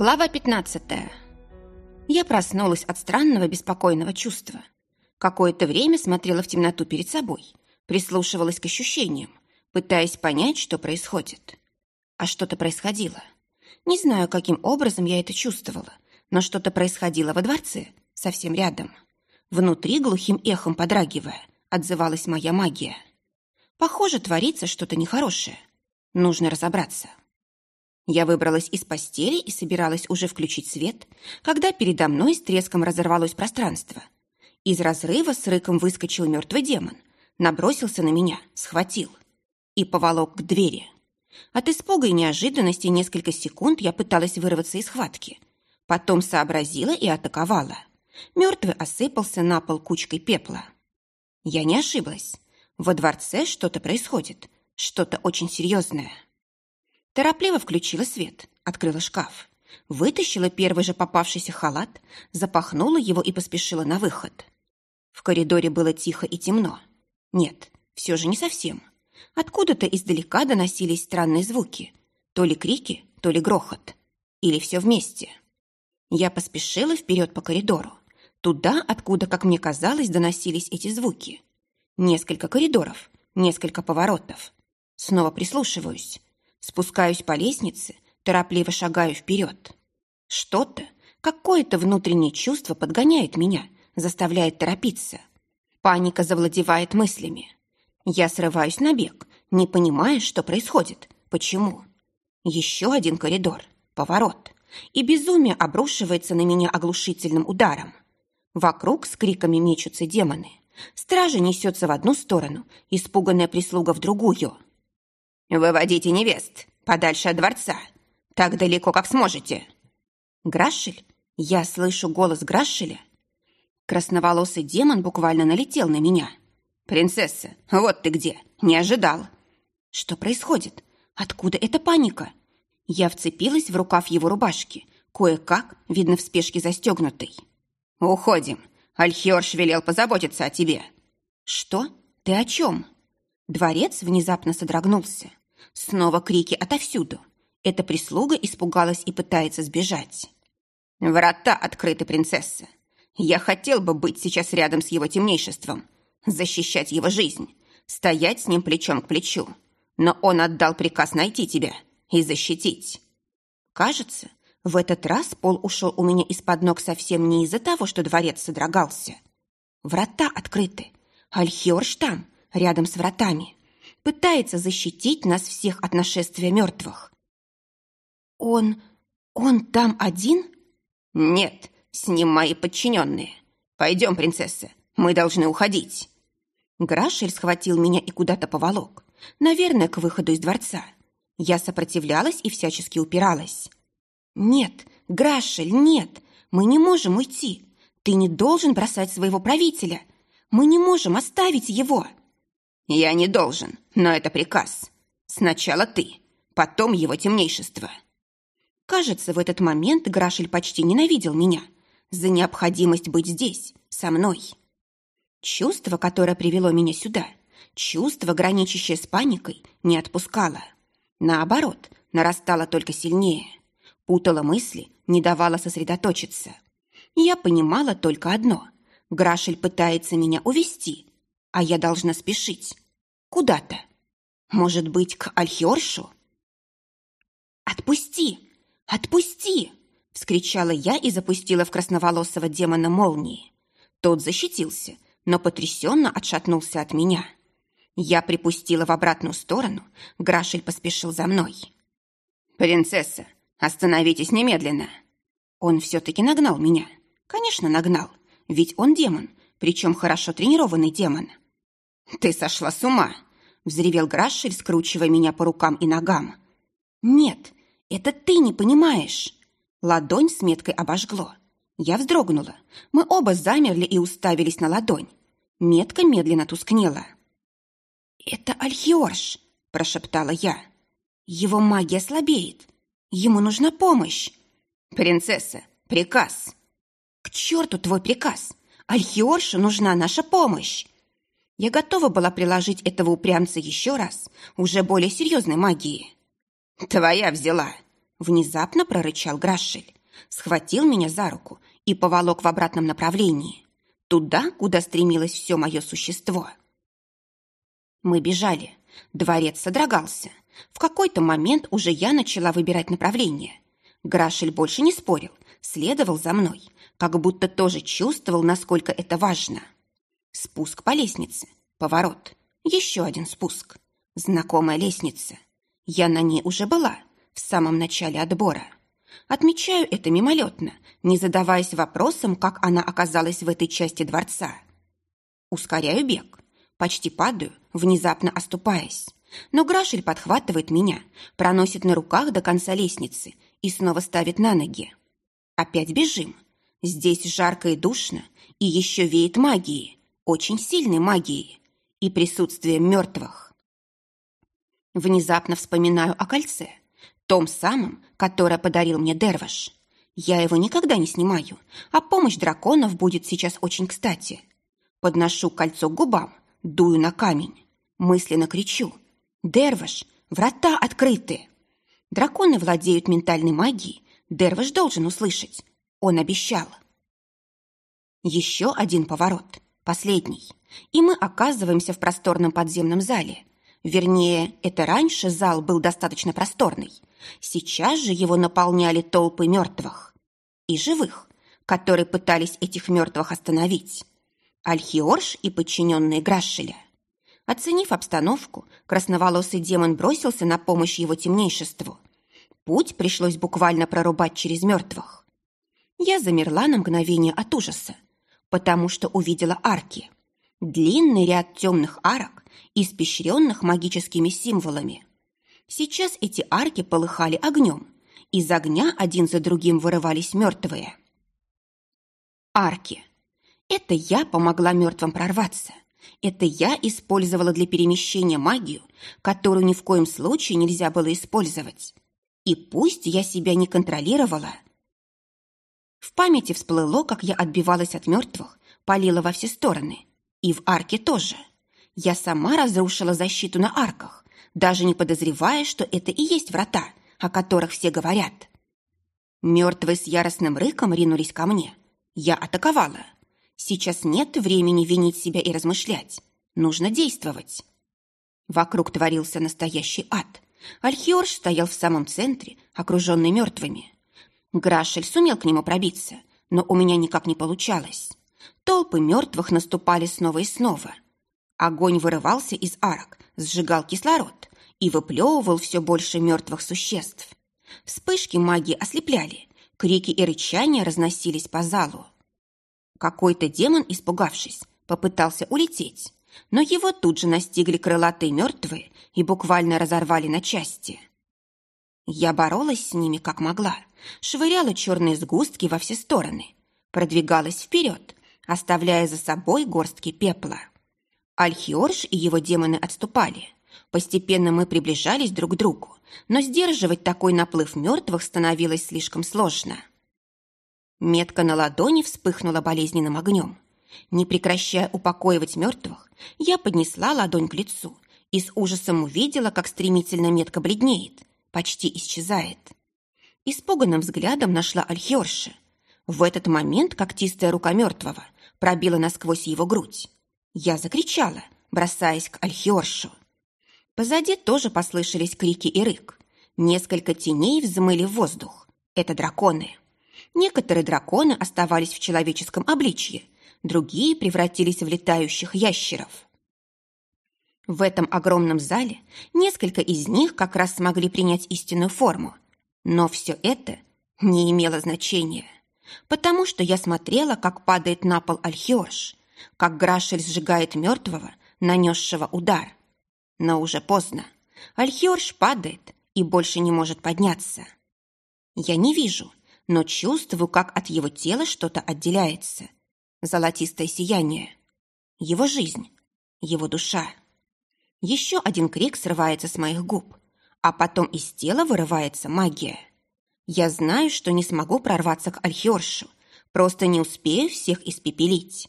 Глава 15. Я проснулась от странного беспокойного чувства. Какое-то время смотрела в темноту перед собой, прислушивалась к ощущениям, пытаясь понять, что происходит. А что-то происходило. Не знаю, каким образом я это чувствовала, но что-то происходило во дворце, совсем рядом. Внутри, глухим эхом подрагивая, отзывалась моя магия. Похоже, творится что-то нехорошее. Нужно разобраться. Я выбралась из постели и собиралась уже включить свет, когда передо мной с треском разорвалось пространство. Из разрыва с рыком выскочил мертвый демон, набросился на меня, схватил и поволок к двери. От испуга и неожиданности несколько секунд я пыталась вырваться из схватки. Потом сообразила и атаковала. Мертвый осыпался на пол кучкой пепла. Я не ошиблась. Во дворце что-то происходит, что-то очень серьезное. Торопливо включила свет, открыла шкаф, вытащила первый же попавшийся халат, запахнула его и поспешила на выход. В коридоре было тихо и темно. Нет, все же не совсем. Откуда-то издалека доносились странные звуки. То ли крики, то ли грохот. Или все вместе. Я поспешила вперед по коридору. Туда, откуда, как мне казалось, доносились эти звуки. Несколько коридоров, несколько поворотов. Снова прислушиваюсь. Спускаюсь по лестнице, торопливо шагаю вперед. Что-то, какое-то внутреннее чувство подгоняет меня, заставляет торопиться. Паника завладевает мыслями. Я срываюсь на бег, не понимая, что происходит, почему. Еще один коридор, поворот, и безумие обрушивается на меня оглушительным ударом. Вокруг с криками мечутся демоны. Стража несется в одну сторону, испуганная прислуга в другую – «Выводите невест подальше от дворца, так далеко, как сможете». «Грашель? Я слышу голос Грашеля?» Красноволосый демон буквально налетел на меня. «Принцесса, вот ты где! Не ожидал!» «Что происходит? Откуда эта паника?» Я вцепилась в рукав его рубашки, кое-как, видно, в спешке застегнутой. «Уходим. Альхиорш велел позаботиться о тебе». «Что? Ты о чем?» Дворец внезапно содрогнулся. Снова крики отовсюду. Эта прислуга испугалась и пытается сбежать. «Врата открыты, принцесса. Я хотел бы быть сейчас рядом с его темнейшеством, защищать его жизнь, стоять с ним плечом к плечу. Но он отдал приказ найти тебя и защитить. Кажется, в этот раз пол ушел у меня из-под ног совсем не из-за того, что дворец содрогался. Врата открыты. Альхиорш там, рядом с вратами пытается защитить нас всех от нашествия мертвых. Он... он там один? Нет, с ним мои подчиненные. Пойдем, принцесса, мы должны уходить. Грашель схватил меня и куда-то поволок. Наверное, к выходу из дворца. Я сопротивлялась и всячески упиралась. «Нет, Грашель, нет! Мы не можем уйти! Ты не должен бросать своего правителя! Мы не можем оставить его!» «Я не должен, но это приказ. Сначала ты, потом его темнейшество». Кажется, в этот момент Грашель почти ненавидел меня за необходимость быть здесь, со мной. Чувство, которое привело меня сюда, чувство, граничащее с паникой, не отпускало. Наоборот, нарастало только сильнее. Путало мысли, не давало сосредоточиться. Я понимала только одно. Грашель пытается меня увести, а я должна спешить. Куда-то. Может быть, к Альхиоршу? «Отпусти! Отпусти!» — вскричала я и запустила в красноволосого демона молнии. Тот защитился, но потрясенно отшатнулся от меня. Я припустила в обратную сторону, Грашель поспешил за мной. «Принцесса, остановитесь немедленно!» Он все-таки нагнал меня. Конечно, нагнал, ведь он демон, причем хорошо тренированный демон. «Ты сошла с ума!» — взревел Грашель, скручивая меня по рукам и ногам. «Нет, это ты не понимаешь!» Ладонь с меткой обожгло. Я вздрогнула. Мы оба замерли и уставились на ладонь. Метка медленно тускнела. «Это Альхиорш!» – прошептала я. «Его магия слабеет. Ему нужна помощь!» «Принцесса, приказ!» «К черту твой приказ! Альхиоршу нужна наша помощь!» Я готова была приложить этого упрямца еще раз, уже более серьезной магии. «Твоя взяла!» Внезапно прорычал Грашель, схватил меня за руку и поволок в обратном направлении, туда, куда стремилось все мое существо. Мы бежали. Дворец содрогался. В какой-то момент уже я начала выбирать направление. Грашель больше не спорил, следовал за мной, как будто тоже чувствовал, насколько это важно. Спуск по лестнице, поворот, еще один спуск. Знакомая лестница. Я на ней уже была, в самом начале отбора. Отмечаю это мимолетно, не задаваясь вопросом, как она оказалась в этой части дворца. Ускоряю бег. Почти падаю, внезапно оступаясь. Но Грашель подхватывает меня, проносит на руках до конца лестницы и снова ставит на ноги. Опять бежим. Здесь жарко и душно, и еще веет магией, очень сильной магией, и присутствием мертвых. Внезапно вспоминаю о кольце, том самом, которое подарил мне Дерваш. Я его никогда не снимаю, а помощь драконов будет сейчас очень кстати. Подношу кольцо к губам, дую на камень. Мысленно кричу. «Дерваш, врата открыты!» Драконы владеют ментальной магией. Дерваш должен услышать. Он обещал. Еще один поворот, последний. И мы оказываемся в просторном подземном зале. Вернее, это раньше зал был достаточно просторный. Сейчас же его наполняли толпы мертвых. И живых, которые пытались этих мертвых остановить. Альхиорш и подчиненные Грашеля. Оценив обстановку, красноволосый демон бросился на помощь его темнейшеству. Путь пришлось буквально прорубать через мертвых. Я замерла на мгновение от ужаса, потому что увидела арки. Длинный ряд темных арок, испещренных магическими символами. Сейчас эти арки полыхали огнем. Из огня один за другим вырывались мертвые. Арки. Это я помогла мертвым прорваться. Это я использовала для перемещения магию, которую ни в коем случае нельзя было использовать. И пусть я себя не контролировала. В памяти всплыло, как я отбивалась от мертвых, палила во все стороны, и в арке тоже. Я сама разрушила защиту на арках, даже не подозревая, что это и есть врата, о которых все говорят. Мертвые с яростным рыком ринулись ко мне. Я атаковала. Сейчас нет времени винить себя и размышлять. Нужно действовать. Вокруг творился настоящий ад. Альхиорж стоял в самом центре, окруженный мертвыми. Грашель сумел к нему пробиться, но у меня никак не получалось. Толпы мертвых наступали снова и снова. Огонь вырывался из арок, сжигал кислород и выплевывал все больше мертвых существ. Вспышки магии ослепляли, крики и рычания разносились по залу. Какой-то демон, испугавшись, попытался улететь, но его тут же настигли крылатые мертвые и буквально разорвали на части. Я боролась с ними как могла, швыряла черные сгустки во все стороны, продвигалась вперед, оставляя за собой горстки пепла. Альхиорж и его демоны отступали. Постепенно мы приближались друг к другу, но сдерживать такой наплыв мертвых становилось слишком сложно. Метка на ладони вспыхнула болезненным огнем. Не прекращая упокоивать мертвых, я поднесла ладонь к лицу и с ужасом увидела, как стремительно метка бледнеет, почти исчезает. Испуганным взглядом нашла Альхиорша. В этот момент когтистая рука мертвого – пробила насквозь его грудь. Я закричала, бросаясь к Альхиоршу. Позади тоже послышались крики и рык. Несколько теней взмыли в воздух. Это драконы. Некоторые драконы оставались в человеческом обличье, другие превратились в летающих ящеров. В этом огромном зале несколько из них как раз смогли принять истинную форму. Но все это не имело значения потому что я смотрела, как падает на пол Альхиорш, как Грашель сжигает мертвого, нанесшего удар. Но уже поздно. Альхиорш падает и больше не может подняться. Я не вижу, но чувствую, как от его тела что-то отделяется. Золотистое сияние. Его жизнь. Его душа. Еще один крик срывается с моих губ, а потом из тела вырывается магия. Я знаю, что не смогу прорваться к Альхиоршу, просто не успею всех испепелить.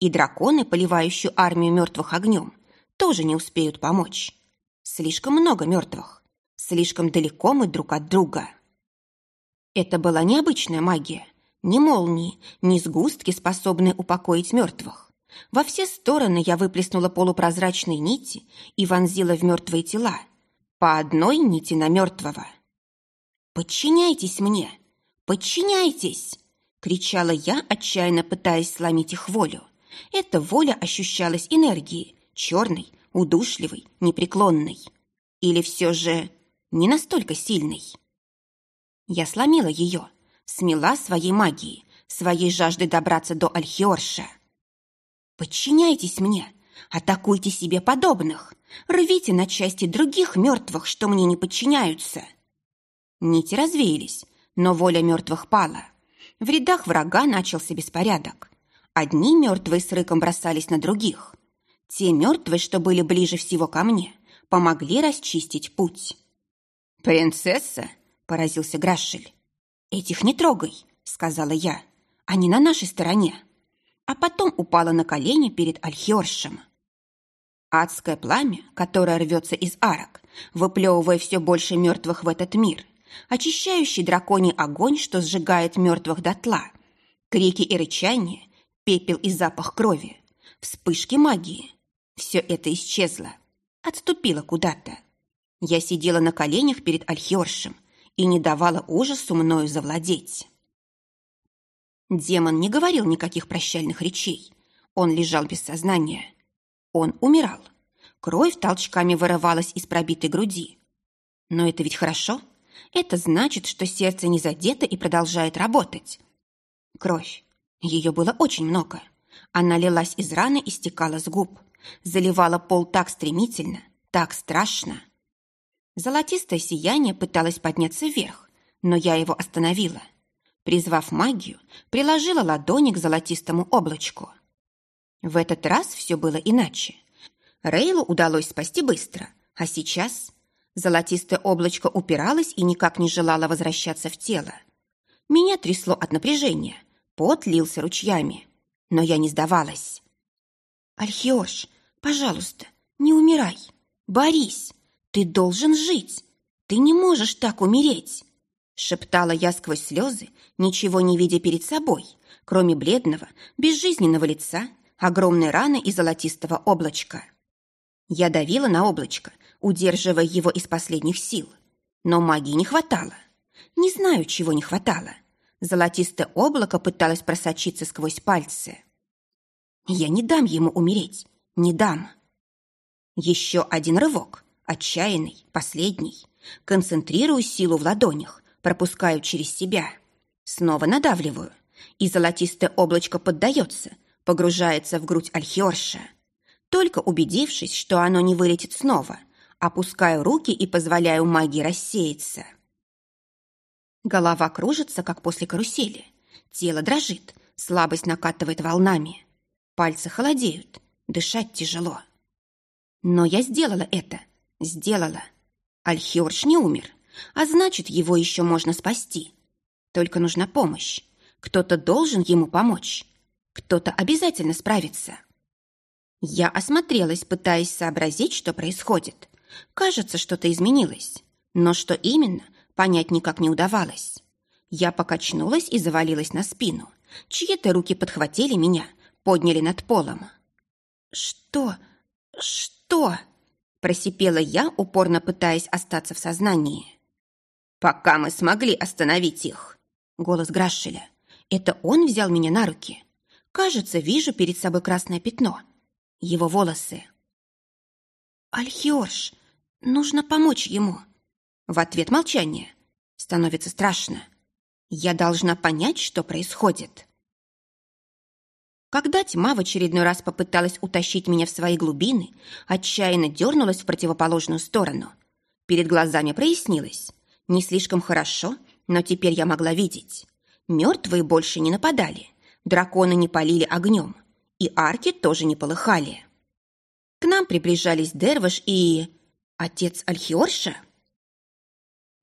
И драконы, поливающие армию мертвых огнем, тоже не успеют помочь. Слишком много мертвых, слишком далеко мы друг от друга. Это была необычная магия. Ни молнии, ни сгустки, способные упокоить мертвых. Во все стороны я выплеснула полупрозрачные нити и вонзила в мертвые тела. По одной нити на мертвого. «Подчиняйтесь мне! Подчиняйтесь!» кричала я, отчаянно пытаясь сломить их волю. Эта воля ощущалась энергией, черной, удушливой, непреклонной. Или все же не настолько сильной. Я сломила ее, смела своей магией, своей жаждой добраться до Альхиорша. «Подчиняйтесь мне, атакуйте себе подобных, рвите на части других мертвых, что мне не подчиняются». Нити развеялись, но воля мертвых пала. В рядах врага начался беспорядок. Одни мертвые с рыком бросались на других. Те мертвые, что были ближе всего ко мне, помогли расчистить путь. «Принцесса?» – поразился Грашель. «Этих не трогай», – сказала я. «Они на нашей стороне». А потом упала на колени перед Альхиоршем. Адское пламя, которое рвется из арок, выплевывая все больше мертвых в этот мир – очищающий драконий огонь, что сжигает мертвых дотла, крики и рычания, пепел и запах крови, вспышки магии. Все это исчезло, отступило куда-то. Я сидела на коленях перед Альхиоршем и не давала ужасу мною завладеть. Демон не говорил никаких прощальных речей. Он лежал без сознания. Он умирал. Кровь толчками вырывалась из пробитой груди. Но это ведь хорошо. Это значит, что сердце не задето и продолжает работать. Кровь. Ее было очень много. Она лилась из раны и стекала с губ. Заливала пол так стремительно, так страшно. Золотистое сияние пыталось подняться вверх, но я его остановила. Призвав магию, приложила ладони к золотистому облачку. В этот раз все было иначе. Рейлу удалось спасти быстро, а сейчас Золотистое облачко упиралось и никак не желало возвращаться в тело. Меня трясло от напряжения, пот лился ручьями, но я не сдавалась. «Альхиош, пожалуйста, не умирай. Борись, ты должен жить. Ты не можешь так умереть!» Шептала я сквозь слезы, ничего не видя перед собой, кроме бледного, безжизненного лица, огромной раны и золотистого облачка. Я давила на облачко, удерживая его из последних сил. Но магии не хватало. Не знаю, чего не хватало. Золотистое облако пыталось просочиться сквозь пальцы. Я не дам ему умереть. Не дам. Еще один рывок. Отчаянный, последний. Концентрирую силу в ладонях, пропускаю через себя. Снова надавливаю. И золотистое облачко поддается, погружается в грудь Альхиорша. Только убедившись, что оно не вылетит снова, опускаю руки и позволяю магии рассеяться. Голова кружится, как после карусели. Тело дрожит, слабость накатывает волнами. Пальцы холодеют, дышать тяжело. Но я сделала это, сделала. Альхиорш не умер, а значит, его еще можно спасти. Только нужна помощь. Кто-то должен ему помочь. Кто-то обязательно справится. Я осмотрелась, пытаясь сообразить, что происходит. Кажется, что-то изменилось. Но что именно, понять никак не удавалось. Я покачнулась и завалилась на спину. Чьи-то руки подхватили меня, подняли над полом. «Что? Что?» Просипела я, упорно пытаясь остаться в сознании. «Пока мы смогли остановить их!» Голос Грашеля. «Это он взял меня на руки. Кажется, вижу перед собой красное пятно. Его волосы. «Альхиорш, нужно помочь ему». В ответ молчание. Становится страшно. Я должна понять, что происходит. Когда тьма в очередной раз попыталась утащить меня в свои глубины, отчаянно дернулась в противоположную сторону. Перед глазами прояснилось. Не слишком хорошо, но теперь я могла видеть. Мертвые больше не нападали. Драконы не полили огнем. И арки тоже не полыхали. К нам приближались Дерваш и... отец Альхиорша.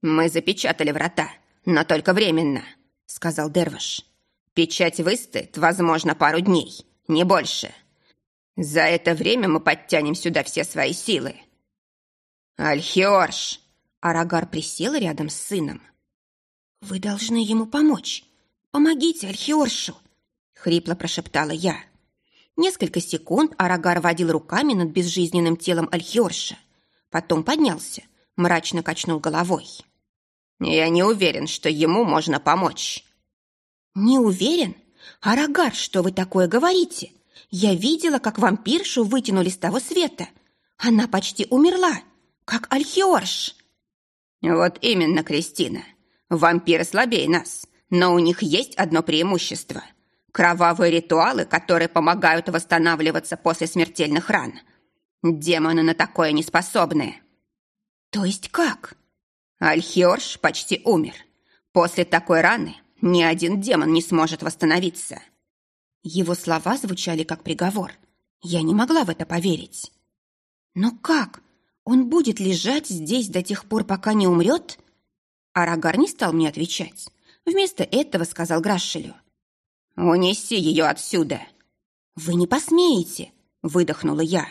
«Мы запечатали врата, но только временно», — сказал Дерваш. «Печать выстоит, возможно, пару дней, не больше. За это время мы подтянем сюда все свои силы». «Альхиорш!» — Арагар присел рядом с сыном. «Вы должны ему помочь. Помогите Альхиоршу!» — хрипло прошептала я. Несколько секунд Арагар водил руками над безжизненным телом Альхиорша. Потом поднялся, мрачно качнул головой. «Я не уверен, что ему можно помочь». «Не уверен? Арагар, что вы такое говорите? Я видела, как вампиршу вытянули с того света. Она почти умерла, как Альхиорш». «Вот именно, Кристина. Вампиры слабее нас, но у них есть одно преимущество — Кровавые ритуалы, которые помогают восстанавливаться после смертельных ран. Демоны на такое не способны. То есть как? Альхиорш почти умер. После такой раны ни один демон не сможет восстановиться. Его слова звучали как приговор. Я не могла в это поверить. Но как? Он будет лежать здесь до тех пор, пока не умрет? Арагар не стал мне отвечать. Вместо этого сказал Грашелю. «Унеси ее отсюда!» «Вы не посмеете!» – выдохнула я.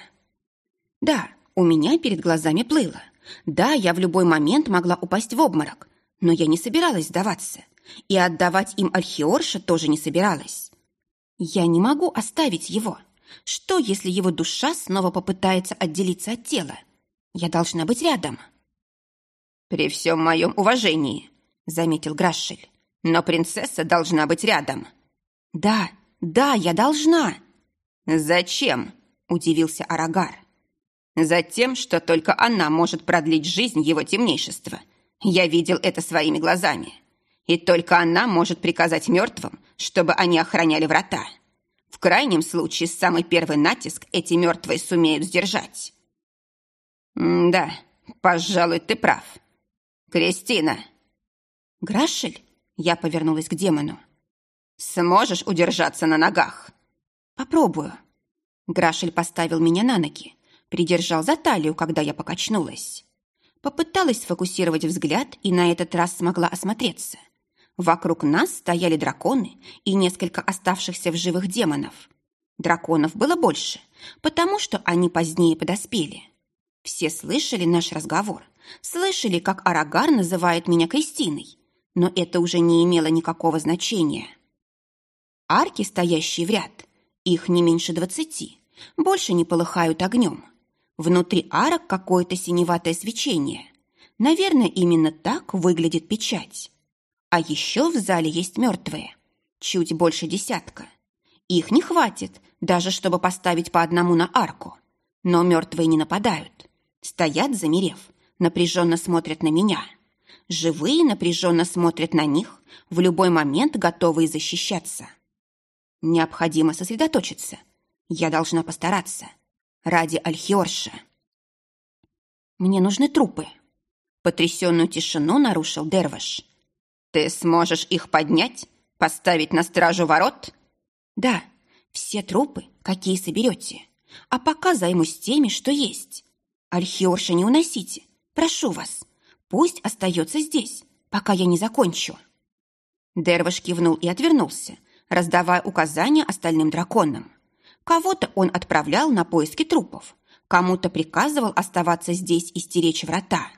Да, у меня перед глазами плыло. Да, я в любой момент могла упасть в обморок, но я не собиралась сдаваться. И отдавать им Альхиорша тоже не собиралась. Я не могу оставить его. Что, если его душа снова попытается отделиться от тела? Я должна быть рядом. «При всем моем уважении», — заметил Грашель, «но принцесса должна быть рядом». «Да, да, я должна!» «Зачем?» – удивился Арагар. «Затем, что только она может продлить жизнь его темнейшества. Я видел это своими глазами. И только она может приказать мертвым, чтобы они охраняли врата. В крайнем случае, самый первый натиск эти мертвые сумеют сдержать». «Да, пожалуй, ты прав. Кристина!» «Грашель?» – я повернулась к демону. Сможешь удержаться на ногах? Попробую. Грашель поставил меня на ноги, придержал за талию, когда я покачнулась. Попыталась сфокусировать взгляд и на этот раз смогла осмотреться. Вокруг нас стояли драконы и несколько оставшихся в живых демонов. Драконов было больше, потому что они позднее подоспели. Все слышали наш разговор, слышали, как Арагар называет меня Кристиной, но это уже не имело никакого значения. Арки, стоящие в ряд, их не меньше двадцати, больше не полыхают огнем. Внутри арок какое-то синеватое свечение. Наверное, именно так выглядит печать. А еще в зале есть мертвые. Чуть больше десятка. Их не хватит, даже чтобы поставить по одному на арку. Но мертвые не нападают. Стоят, замерев, напряженно смотрят на меня. Живые напряженно смотрят на них, в любой момент готовые защищаться. Необходимо сосредоточиться. Я должна постараться. Ради Альхиорша. Мне нужны трупы. Потрясенную тишину нарушил Дерваш. Ты сможешь их поднять? Поставить на стражу ворот? Да, все трупы, какие соберете. А пока займусь теми, что есть. Альхиорша не уносите. Прошу вас. Пусть остается здесь, пока я не закончу. Дерваш кивнул и отвернулся, раздавая указания остальным драконам. Кого-то он отправлял на поиски трупов, кому-то приказывал оставаться здесь и стеречь врата.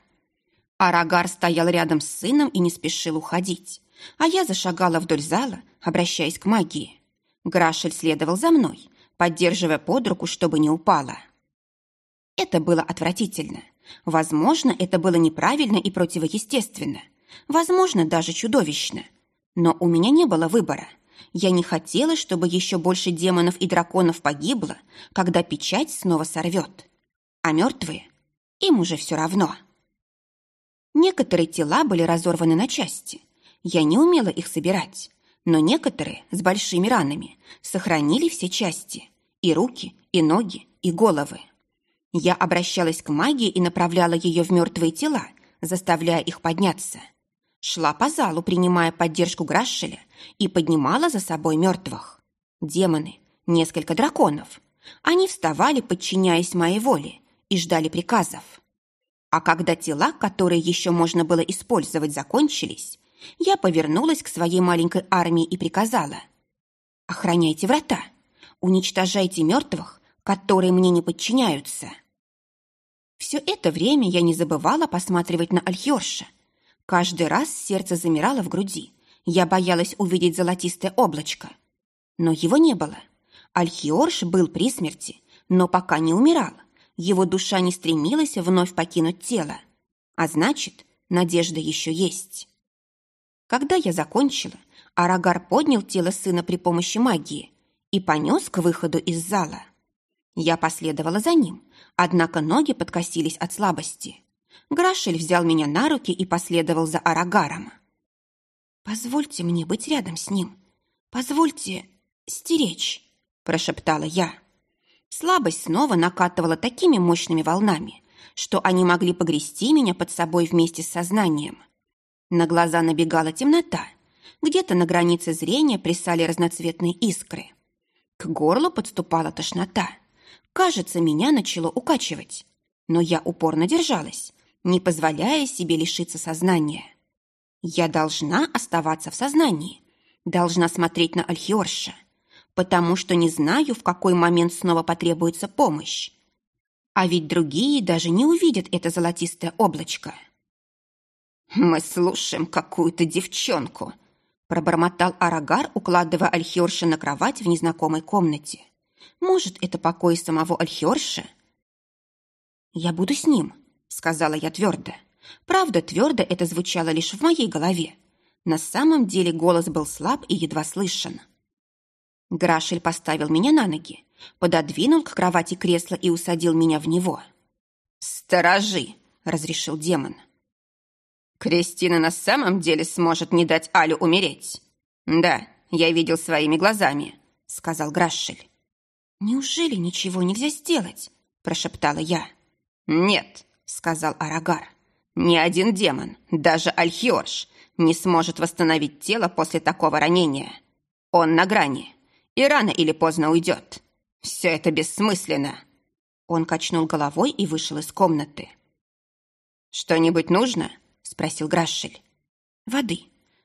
Арагар стоял рядом с сыном и не спешил уходить, а я зашагала вдоль зала, обращаясь к магии. Грашель следовал за мной, поддерживая под руку, чтобы не упала. Это было отвратительно. Возможно, это было неправильно и противоестественно. Возможно, даже чудовищно. Но у меня не было выбора – я не хотела, чтобы еще больше демонов и драконов погибло, когда печать снова сорвет. А мертвые? Им уже все равно. Некоторые тела были разорваны на части. Я не умела их собирать, но некоторые с большими ранами сохранили все части – и руки, и ноги, и головы. Я обращалась к магии и направляла ее в мертвые тела, заставляя их подняться – шла по залу, принимая поддержку Грашеля, и поднимала за собой мертвых. Демоны, несколько драконов. Они вставали, подчиняясь моей воле, и ждали приказов. А когда тела, которые еще можно было использовать, закончились, я повернулась к своей маленькой армии и приказала. «Охраняйте врата, уничтожайте мертвых, которые мне не подчиняются». Все это время я не забывала посматривать на Альхерша, Каждый раз сердце замирало в груди. Я боялась увидеть золотистое облачко. Но его не было. Альхиорш был при смерти, но пока не умирал. Его душа не стремилась вновь покинуть тело. А значит, надежда еще есть. Когда я закончила, Арагар поднял тело сына при помощи магии и понес к выходу из зала. Я последовала за ним, однако ноги подкосились от слабости. Грашель взял меня на руки и последовал за Арагаром. «Позвольте мне быть рядом с ним. Позвольте стеречь», – прошептала я. Слабость снова накатывала такими мощными волнами, что они могли погрести меня под собой вместе с сознанием. На глаза набегала темнота. Где-то на границе зрения плясали разноцветные искры. К горлу подступала тошнота. Кажется, меня начало укачивать. Но я упорно держалась, не позволяя себе лишиться сознания. Я должна оставаться в сознании, должна смотреть на Альхиорша, потому что не знаю, в какой момент снова потребуется помощь. А ведь другие даже не увидят это золотистое облачко. «Мы слушаем какую-то девчонку», пробормотал Арагар, укладывая Альхиорша на кровать в незнакомой комнате. «Может, это покой самого Альхиорша?» «Я буду с ним», — сказала я твердо. Правда, твердо это звучало лишь в моей голове. На самом деле голос был слаб и едва слышен. Грашель поставил меня на ноги, пододвинул к кровати кресло и усадил меня в него. «Сторожи!» — разрешил демон. «Кристина на самом деле сможет не дать Алю умереть?» «Да, я видел своими глазами», — сказал Грашель. «Неужели ничего нельзя сделать?» – прошептала я. «Нет», – сказал Арагар. «Ни один демон, даже Альхиорш, не сможет восстановить тело после такого ранения. Он на грани, и рано или поздно уйдет. Все это бессмысленно». Он качнул головой и вышел из комнаты. «Что-нибудь нужно?» – спросил Грашель. «Воды.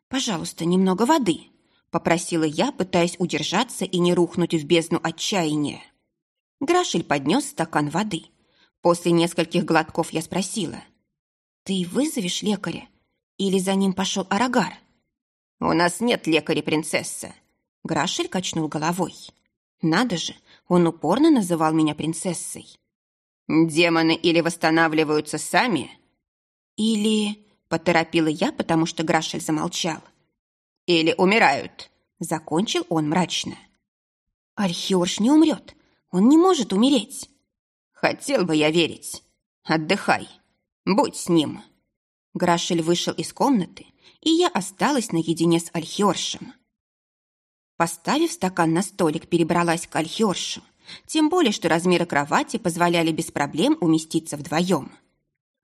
Пожалуйста, немного воды», – попросила я, пытаясь удержаться и не рухнуть в бездну отчаяния. Грашель поднес стакан воды. После нескольких глотков я спросила. «Ты вызовешь лекаря? Или за ним пошел Арагар?» «У нас нет лекаря, принцесса», — Грашель качнул головой. «Надо же, он упорно называл меня принцессой». «Демоны или восстанавливаются сами?» «Или...» — поторопила я, потому что Грашель замолчал. «Или умирают», — закончил он мрачно. «Архиорш не умрет. Он не может умереть». «Хотел бы я верить. Отдыхай. Будь с ним». Грашель вышел из комнаты, и я осталась наедине с Альхиоршем. Поставив стакан на столик, перебралась к Альхиоршу, тем более, что размеры кровати позволяли без проблем уместиться вдвоем.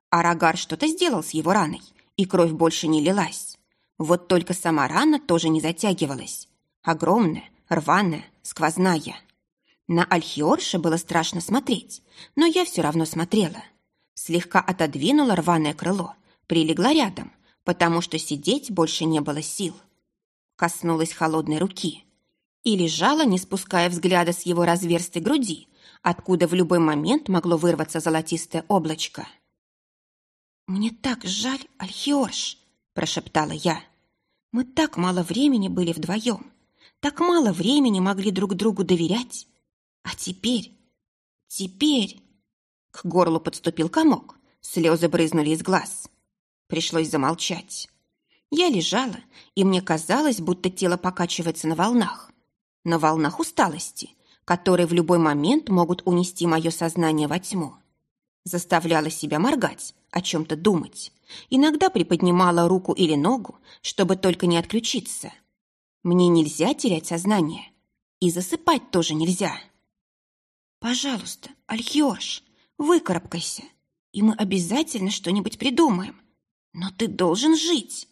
Арагар что-то сделал с его раной, и кровь больше не лилась. Вот только сама рана тоже не затягивалась. Огромная, рваная, сквозная. На Альхиорше было страшно смотреть, но я все равно смотрела. Слегка отодвинула рваное крыло, прилегла рядом, потому что сидеть больше не было сил. Коснулась холодной руки и лежала, не спуская взгляда с его разверстой груди, откуда в любой момент могло вырваться золотистое облачко. «Мне так жаль, Альхиорш!» – прошептала я. «Мы так мало времени были вдвоем, так мало времени могли друг другу доверять. А теперь... теперь...» К горлу подступил комок, слезы брызнули из глаз. Пришлось замолчать. Я лежала, и мне казалось, будто тело покачивается на волнах. На волнах усталости, которые в любой момент могут унести мое сознание во тьму. Заставляла себя моргать, о чем-то думать. Иногда приподнимала руку или ногу, чтобы только не отключиться. Мне нельзя терять сознание. И засыпать тоже нельзя. Пожалуйста, Альхиорш, выкарабкайся, и мы обязательно что-нибудь придумаем. Но ты должен жить.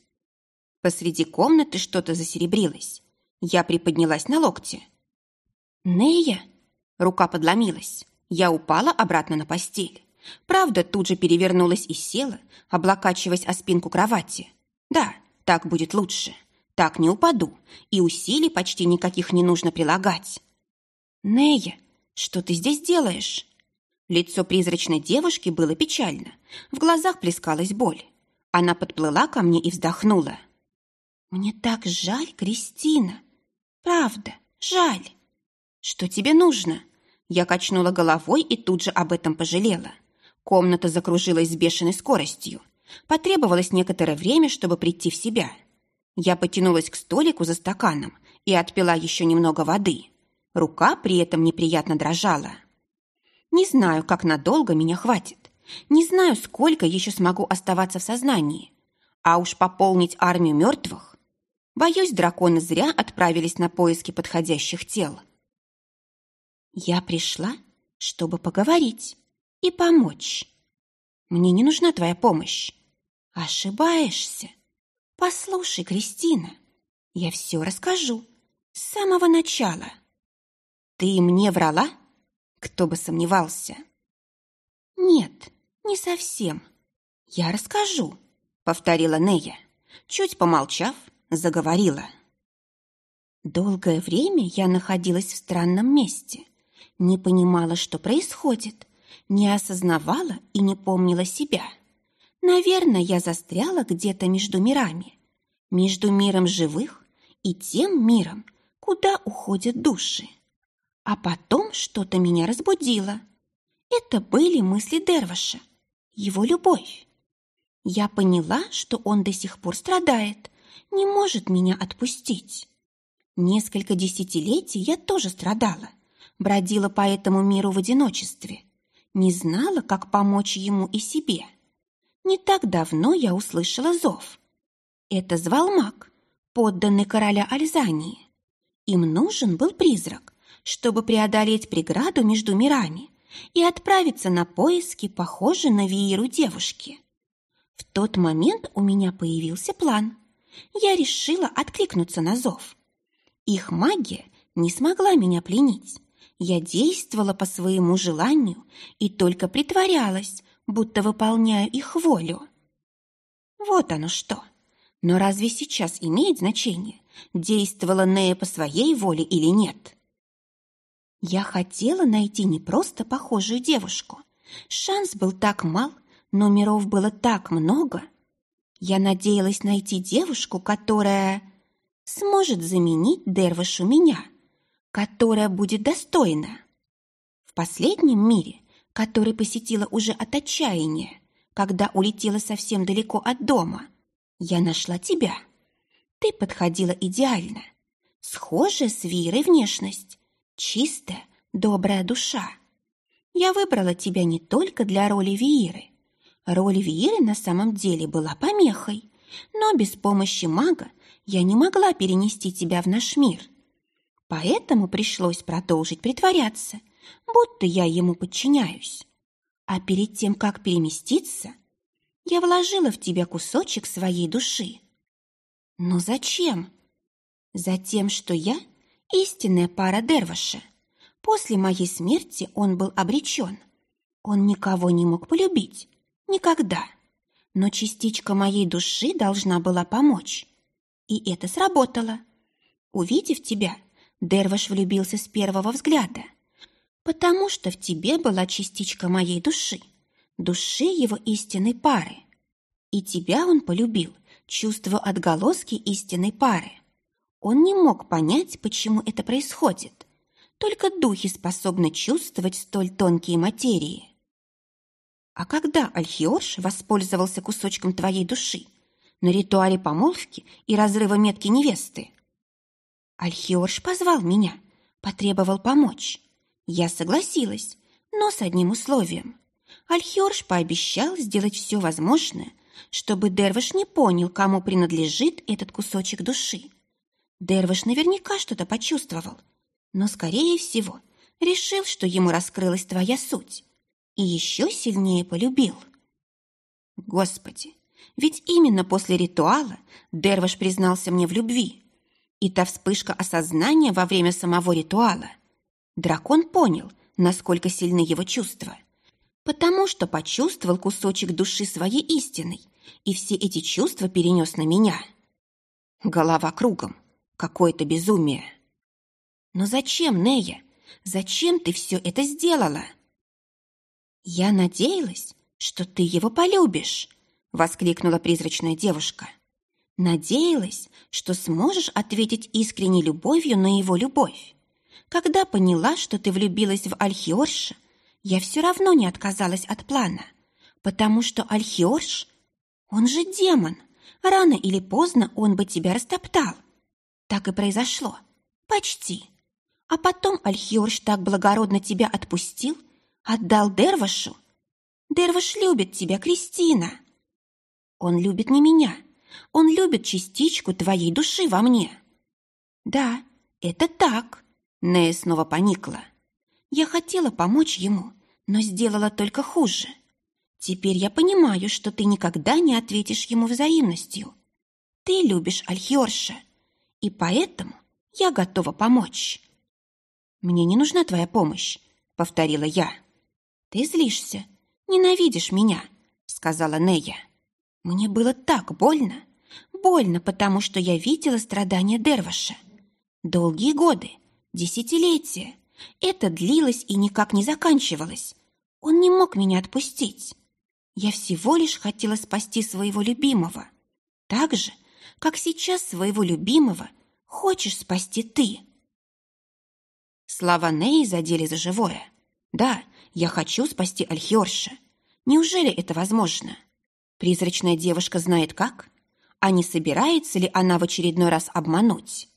Посреди комнаты что-то засеребрилось. Я приподнялась на локте. «Нея?» Рука подломилась. Я упала обратно на постель. Правда, тут же перевернулась и села, облокачиваясь о спинку кровати. Да, так будет лучше. Так не упаду, и усилий почти никаких не нужно прилагать. «Нея, что ты здесь делаешь?» Лицо призрачной девушки было печально. В глазах плескалась боль. Она подплыла ко мне и вздохнула. «Мне так жаль, Кристина. Правда, жаль. Что тебе нужно?» Я качнула головой и тут же об этом пожалела. Комната закружилась с бешеной скоростью. Потребовалось некоторое время, чтобы прийти в себя. Я потянулась к столику за стаканом и отпила еще немного воды. Рука при этом неприятно дрожала. Не знаю, как надолго меня хватит. Не знаю, сколько еще смогу оставаться в сознании. А уж пополнить армию мертвых. Боюсь, драконы зря отправились на поиски подходящих тел. Я пришла, чтобы поговорить и помочь. Мне не нужна твоя помощь. Ошибаешься. Послушай, Кристина, я все расскажу с самого начала. Ты мне врала? Кто бы сомневался. Нет, не совсем. Я расскажу, повторила Нея. Чуть помолчав, заговорила. Долгое время я находилась в странном месте, не понимала, что происходит, не осознавала и не помнила себя. Наверное, я застряла где-то между мирами, между миром живых и тем миром, куда уходят души. А потом что-то меня разбудило. Это были мысли Дерваша, его любовь. Я поняла, что он до сих пор страдает, не может меня отпустить. Несколько десятилетий я тоже страдала, бродила по этому миру в одиночестве, не знала, как помочь ему и себе. Не так давно я услышала зов. Это звал маг, подданный короля Альзании. Им нужен был призрак, чтобы преодолеть преграду между мирами и отправиться на поиски, похожей на Виеру девушки. В тот момент у меня появился план. Я решила откликнуться на зов. Их магия не смогла меня пленить. Я действовала по своему желанию и только притворялась, будто выполняю их волю. Вот оно что. Но разве сейчас имеет значение, действовала Нея по своей воле или нет? Я хотела найти не просто похожую девушку. Шанс был так мал, но миров было так много. Я надеялась найти девушку, которая сможет заменить Дервишу меня, которая будет достойна. В последнем мире, который посетила уже от отчаяния, когда улетела совсем далеко от дома, я нашла тебя. Ты подходила идеально. Схожая с Вирой внешность, чистая, добрая душа. Я выбрала тебя не только для роли Вииры. Роль Вииры на самом деле была помехой, но без помощи мага я не могла перенести тебя в наш мир. Поэтому пришлось продолжить притворяться, будто я ему подчиняюсь. А перед тем, как переместиться, я вложила в тебя кусочек своей души. Но зачем? Затем, что я истинная пара Дерваша. После моей смерти он был обречен. Он никого не мог полюбить. Никогда. Но частичка моей души должна была помочь. И это сработало. Увидев тебя, Дерваш влюбился с первого взгляда. Потому что в тебе была частичка моей души души его истинной пары. И тебя он полюбил, чувствуя отголоски истинной пары. Он не мог понять, почему это происходит. Только духи способны чувствовать столь тонкие материи. А когда Альхиош воспользовался кусочком твоей души на ритуале помолвки и разрыва метки невесты? Альхиорш позвал меня, потребовал помочь. Я согласилась, но с одним условием. Альхиорш пообещал сделать все возможное, чтобы Дервиш не понял, кому принадлежит этот кусочек души. Дервиш наверняка что-то почувствовал, но, скорее всего, решил, что ему раскрылась твоя суть, и еще сильнее полюбил. Господи, ведь именно после ритуала Дервиш признался мне в любви, и та вспышка осознания во время самого ритуала. Дракон понял, насколько сильны его чувства – потому что почувствовал кусочек души своей истиной и все эти чувства перенес на меня. Голова кругом. Какое-то безумие. Но зачем, Нея? Зачем ты все это сделала? Я надеялась, что ты его полюбишь, воскликнула призрачная девушка. Надеялась, что сможешь ответить искренней любовью на его любовь. Когда поняла, что ты влюбилась в Альхиорша, я все равно не отказалась от плана, потому что Альхиорш, он же демон, рано или поздно он бы тебя растоптал. Так и произошло. Почти. А потом Альхиорш так благородно тебя отпустил, отдал Дервашу. Дерваш любит тебя, Кристина. Он любит не меня, он любит частичку твоей души во мне. Да, это так. Нея снова поникла. Я хотела помочь ему, но сделала только хуже. Теперь я понимаю, что ты никогда не ответишь ему взаимностью. Ты любишь Альхиорша, и поэтому я готова помочь. Мне не нужна твоя помощь, повторила я. Ты злишься, ненавидишь меня, сказала Нея. Мне было так больно. Больно, потому что я видела страдания Дерваша. Долгие годы, десятилетия. Это длилось и никак не заканчивалось. Он не мог меня отпустить. Я всего лишь хотела спасти своего любимого. Так же, как сейчас своего любимого хочешь спасти ты. Слова Неи задели за живое. Да, я хочу спасти Альхиорша. Неужели это возможно? Призрачная девушка знает как? А не собирается ли она в очередной раз обмануть?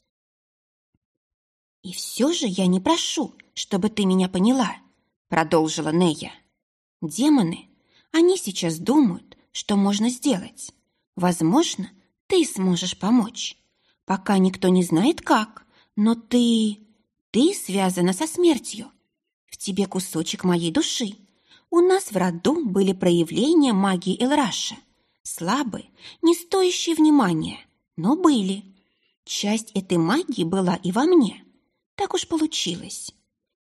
«И все же я не прошу, чтобы ты меня поняла», — продолжила Нея. «Демоны, они сейчас думают, что можно сделать. Возможно, ты сможешь помочь. Пока никто не знает как, но ты... Ты связана со смертью. В тебе кусочек моей души, у нас в роду были проявления магии Элраша. Слабые, не стоящие внимания, но были. Часть этой магии была и во мне. Так уж получилось.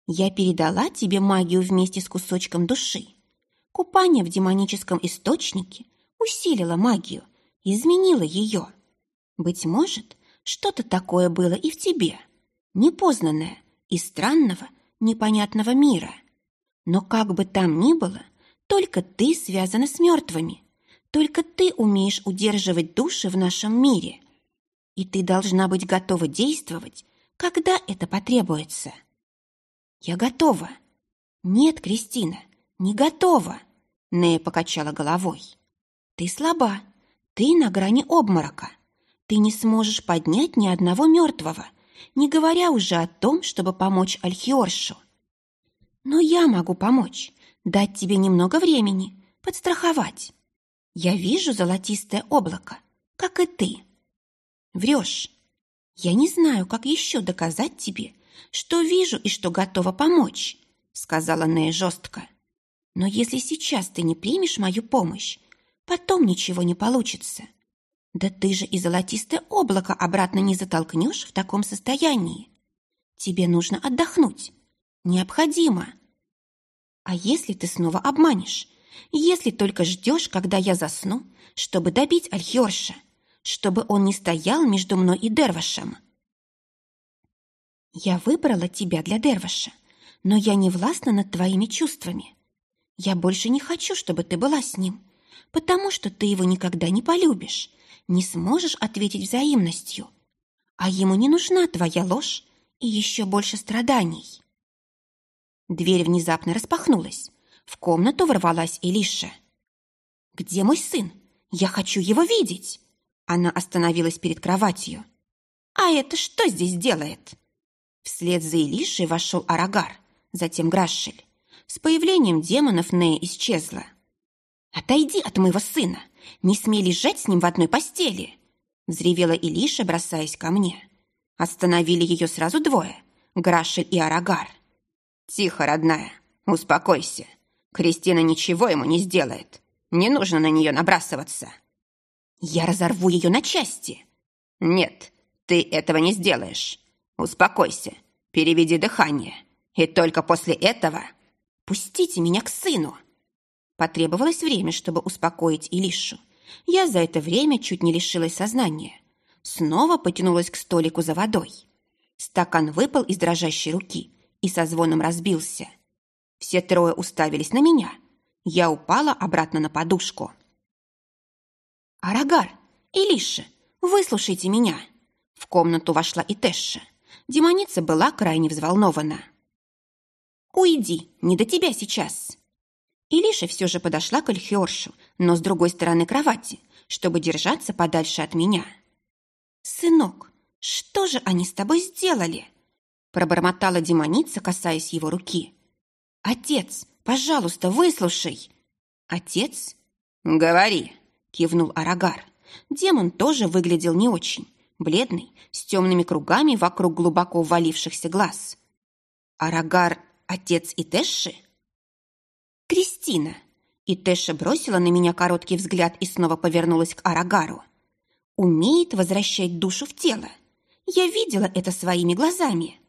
Я передала тебе магию вместе с кусочком души. Купание в демоническом источнике усилило магию, изменило ее. Быть может, что-то такое было и в тебе, непознанное, из странного, непонятного мира – но как бы там ни было, только ты связана с мертвыми. Только ты умеешь удерживать души в нашем мире. И ты должна быть готова действовать, когда это потребуется. Я готова. Нет, Кристина, не готова. Нея покачала головой. Ты слаба. Ты на грани обморока. Ты не сможешь поднять ни одного мертвого, не говоря уже о том, чтобы помочь Альхиоршу. Но я могу помочь, дать тебе немного времени, подстраховать. Я вижу золотистое облако, как и ты. Врешь. Я не знаю, как еще доказать тебе, что вижу и что готова помочь, сказала Нея жестко. Но если сейчас ты не примешь мою помощь, потом ничего не получится. Да ты же и золотистое облако обратно не затолкнешь в таком состоянии. Тебе нужно отдохнуть, Необходимо. А если ты снова обманешь? Если только ждешь, когда я засну, чтобы добить Альхиорша, чтобы он не стоял между мной и Дервашем? Я выбрала тебя для Дерваша, но я не властна над твоими чувствами. Я больше не хочу, чтобы ты была с ним, потому что ты его никогда не полюбишь, не сможешь ответить взаимностью. А ему не нужна твоя ложь и еще больше страданий. Дверь внезапно распахнулась. В комнату ворвалась Илиша. «Где мой сын? Я хочу его видеть!» Она остановилась перед кроватью. «А это что здесь делает?» Вслед за Илишей вошел Арагар, затем Грашель. С появлением демонов Нея исчезла. «Отойди от моего сына! Не смей лежать с ним в одной постели!» Взревела Илиша, бросаясь ко мне. Остановили ее сразу двое – Грашель и Арагар. «Тихо, родная, успокойся. Кристина ничего ему не сделает. Не нужно на нее набрасываться». «Я разорву ее на части». «Нет, ты этого не сделаешь. Успокойся, переведи дыхание. И только после этого...» «Пустите меня к сыну!» Потребовалось время, чтобы успокоить Илишу. Я за это время чуть не лишилась сознания. Снова потянулась к столику за водой. Стакан выпал из дрожащей руки и со звоном разбился. Все трое уставились на меня. Я упала обратно на подушку. «Арагар, Илиша, выслушайте меня!» В комнату вошла и Тэша. Демоница была крайне взволнована. «Уйди, не до тебя сейчас!» Илиша все же подошла к Альхиоршу, но с другой стороны кровати, чтобы держаться подальше от меня. «Сынок, что же они с тобой сделали?» Пробормотала демоница, касаясь его руки. «Отец, пожалуйста, выслушай!» «Отец?» «Говори!» — кивнул Арагар. Демон тоже выглядел не очень, бледный, с темными кругами вокруг глубоко ввалившихся глаз. «Арагар — отец Итэши?» «Кристина!» И Тэша бросила на меня короткий взгляд и снова повернулась к Арагару. «Умеет возвращать душу в тело. Я видела это своими глазами».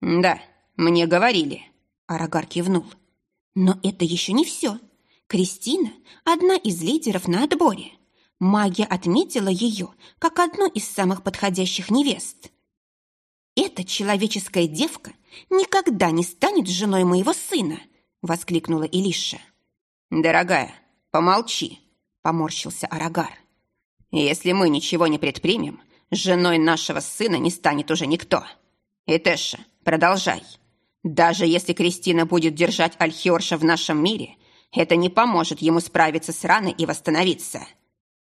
«Да, мне говорили», — Арагар кивнул. «Но это еще не все. Кристина — одна из лидеров на отборе. Магия отметила ее как одну из самых подходящих невест. «Эта человеческая девка никогда не станет женой моего сына!» — воскликнула Илиша. «Дорогая, помолчи!» — поморщился Арагар. «Если мы ничего не предпримем, женой нашего сына не станет уже никто. Итэша, продолжай. Даже если Кристина будет держать Альхиорша в нашем мире, это не поможет ему справиться с раной и восстановиться».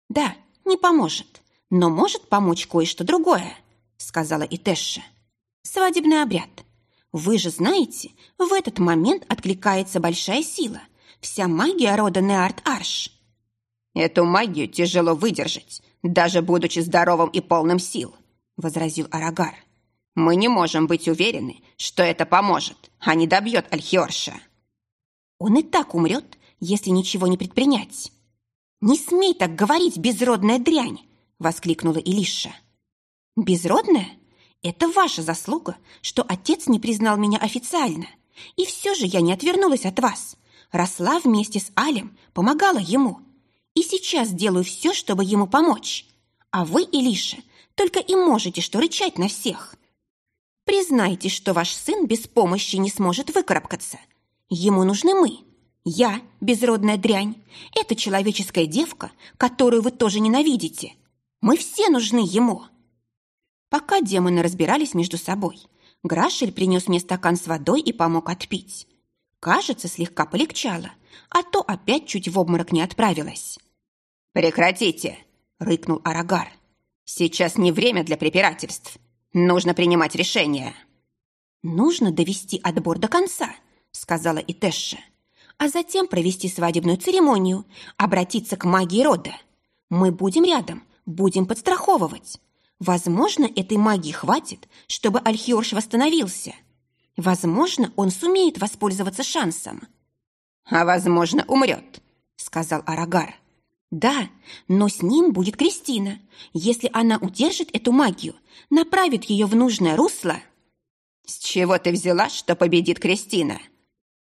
«Да, не поможет, но может помочь кое-что другое», сказала Итэша. «Свадебный обряд. Вы же знаете, в этот момент откликается большая сила, вся магия рода Неарт-Арш». «Эту магию тяжело выдержать, даже будучи здоровым и полным сил», возразил Арагар. «Мы не можем быть уверены, что это поможет, а не добьет Альхиорша». «Он и так умрет, если ничего не предпринять». «Не смей так говорить, безродная дрянь!» — воскликнула Илиша. «Безродная? Это ваша заслуга, что отец не признал меня официально. И все же я не отвернулась от вас. Росла вместе с Алем, помогала ему. И сейчас делаю все, чтобы ему помочь. А вы, Илиша, только и можете что рычать на всех. Признайте, что ваш сын без помощи не сможет выкарабкаться. Ему нужны мы, я, безродная дрянь, это человеческая девка, которую вы тоже ненавидите. Мы все нужны ему. Пока демоны разбирались между собой, Грашель принес мне стакан с водой и помог отпить. Кажется, слегка полегчало, а то опять чуть в обморок не отправилась. «Прекратите!» — рыкнул Арагар. «Сейчас не время для препирательств. Нужно принимать решение». «Нужно довести отбор до конца», — сказала Итэша а затем провести свадебную церемонию, обратиться к магии рода. Мы будем рядом, будем подстраховывать. Возможно, этой магии хватит, чтобы Альхиорш восстановился. Возможно, он сумеет воспользоваться шансом. «А возможно, умрет», — сказал Арагар. «Да, но с ним будет Кристина. Если она удержит эту магию, направит ее в нужное русло...» «С чего ты взяла, что победит Кристина?»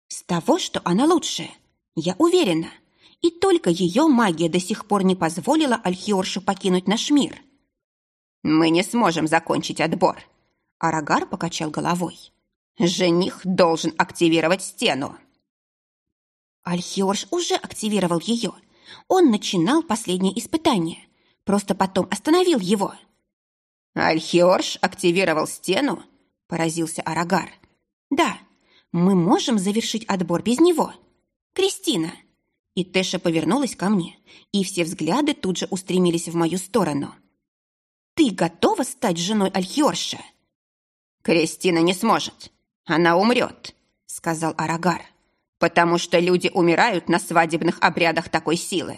С того, что она лучшая, я уверена. И только ее магия до сих пор не позволила Альхиоршу покинуть наш мир. Мы не сможем закончить отбор. Арагар покачал головой. Жених должен активировать стену. Альхиорш уже активировал ее. Он начинал последнее испытание. Просто потом остановил его. Альхиорш активировал стену? Поразился Арагар. Да, мы можем завершить отбор без него. Кристина!» И Тэша повернулась ко мне, и все взгляды тут же устремились в мою сторону. «Ты готова стать женой Альхиорша?» «Кристина не сможет. Она умрет», — сказал Арагар, «потому что люди умирают на свадебных обрядах такой силы».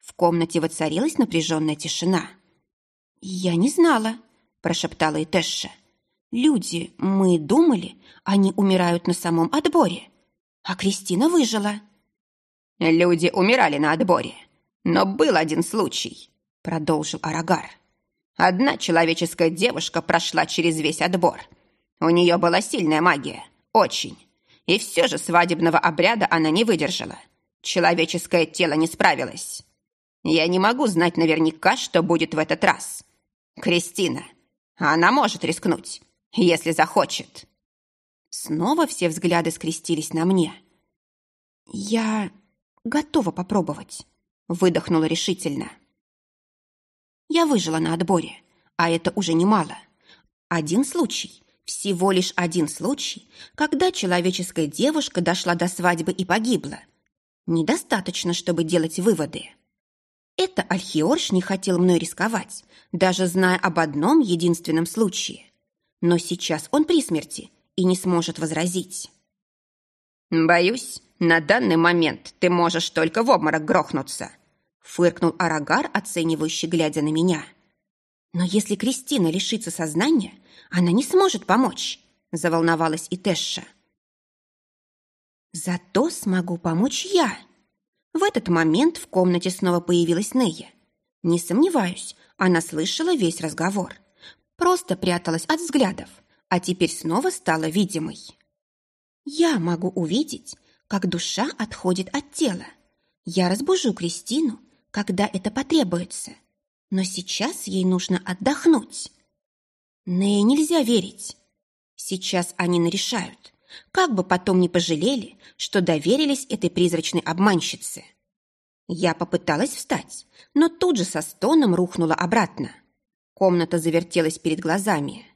В комнате воцарилась напряженная тишина. «Я не знала», — прошептала Итэша. Люди, мы думали, они умирают на самом отборе. А Кристина выжила. Люди умирали на отборе. Но был один случай, продолжил Арагар. Одна человеческая девушка прошла через весь отбор. У нее была сильная магия, очень. И все же свадебного обряда она не выдержала. Человеческое тело не справилось. Я не могу знать наверняка, что будет в этот раз. Кристина, она может рискнуть если захочет. Снова все взгляды скрестились на мне. Я готова попробовать. выдохнула решительно. Я выжила на отборе, а это уже немало. Один случай, всего лишь один случай, когда человеческая девушка дошла до свадьбы и погибла. Недостаточно, чтобы делать выводы. Это Альхиорш не хотел мной рисковать, даже зная об одном единственном случае. Но сейчас он при смерти и не сможет возразить. «Боюсь, на данный момент ты можешь только в обморок грохнуться», фыркнул Арагар, оценивающий, глядя на меня. «Но если Кристина лишится сознания, она не сможет помочь», заволновалась и Тэша. «Зато смогу помочь я». В этот момент в комнате снова появилась Нея. Не сомневаюсь, она слышала весь разговор. Просто пряталась от взглядов, а теперь снова стала видимой. Я могу увидеть, как душа отходит от тела. Я разбужу Кристину, когда это потребуется. Но сейчас ей нужно отдохнуть. Нее нельзя верить. Сейчас они нарешают, как бы потом не пожалели, что доверились этой призрачной обманщице. Я попыталась встать, но тут же со стоном рухнула обратно. Комната завертелась перед глазами.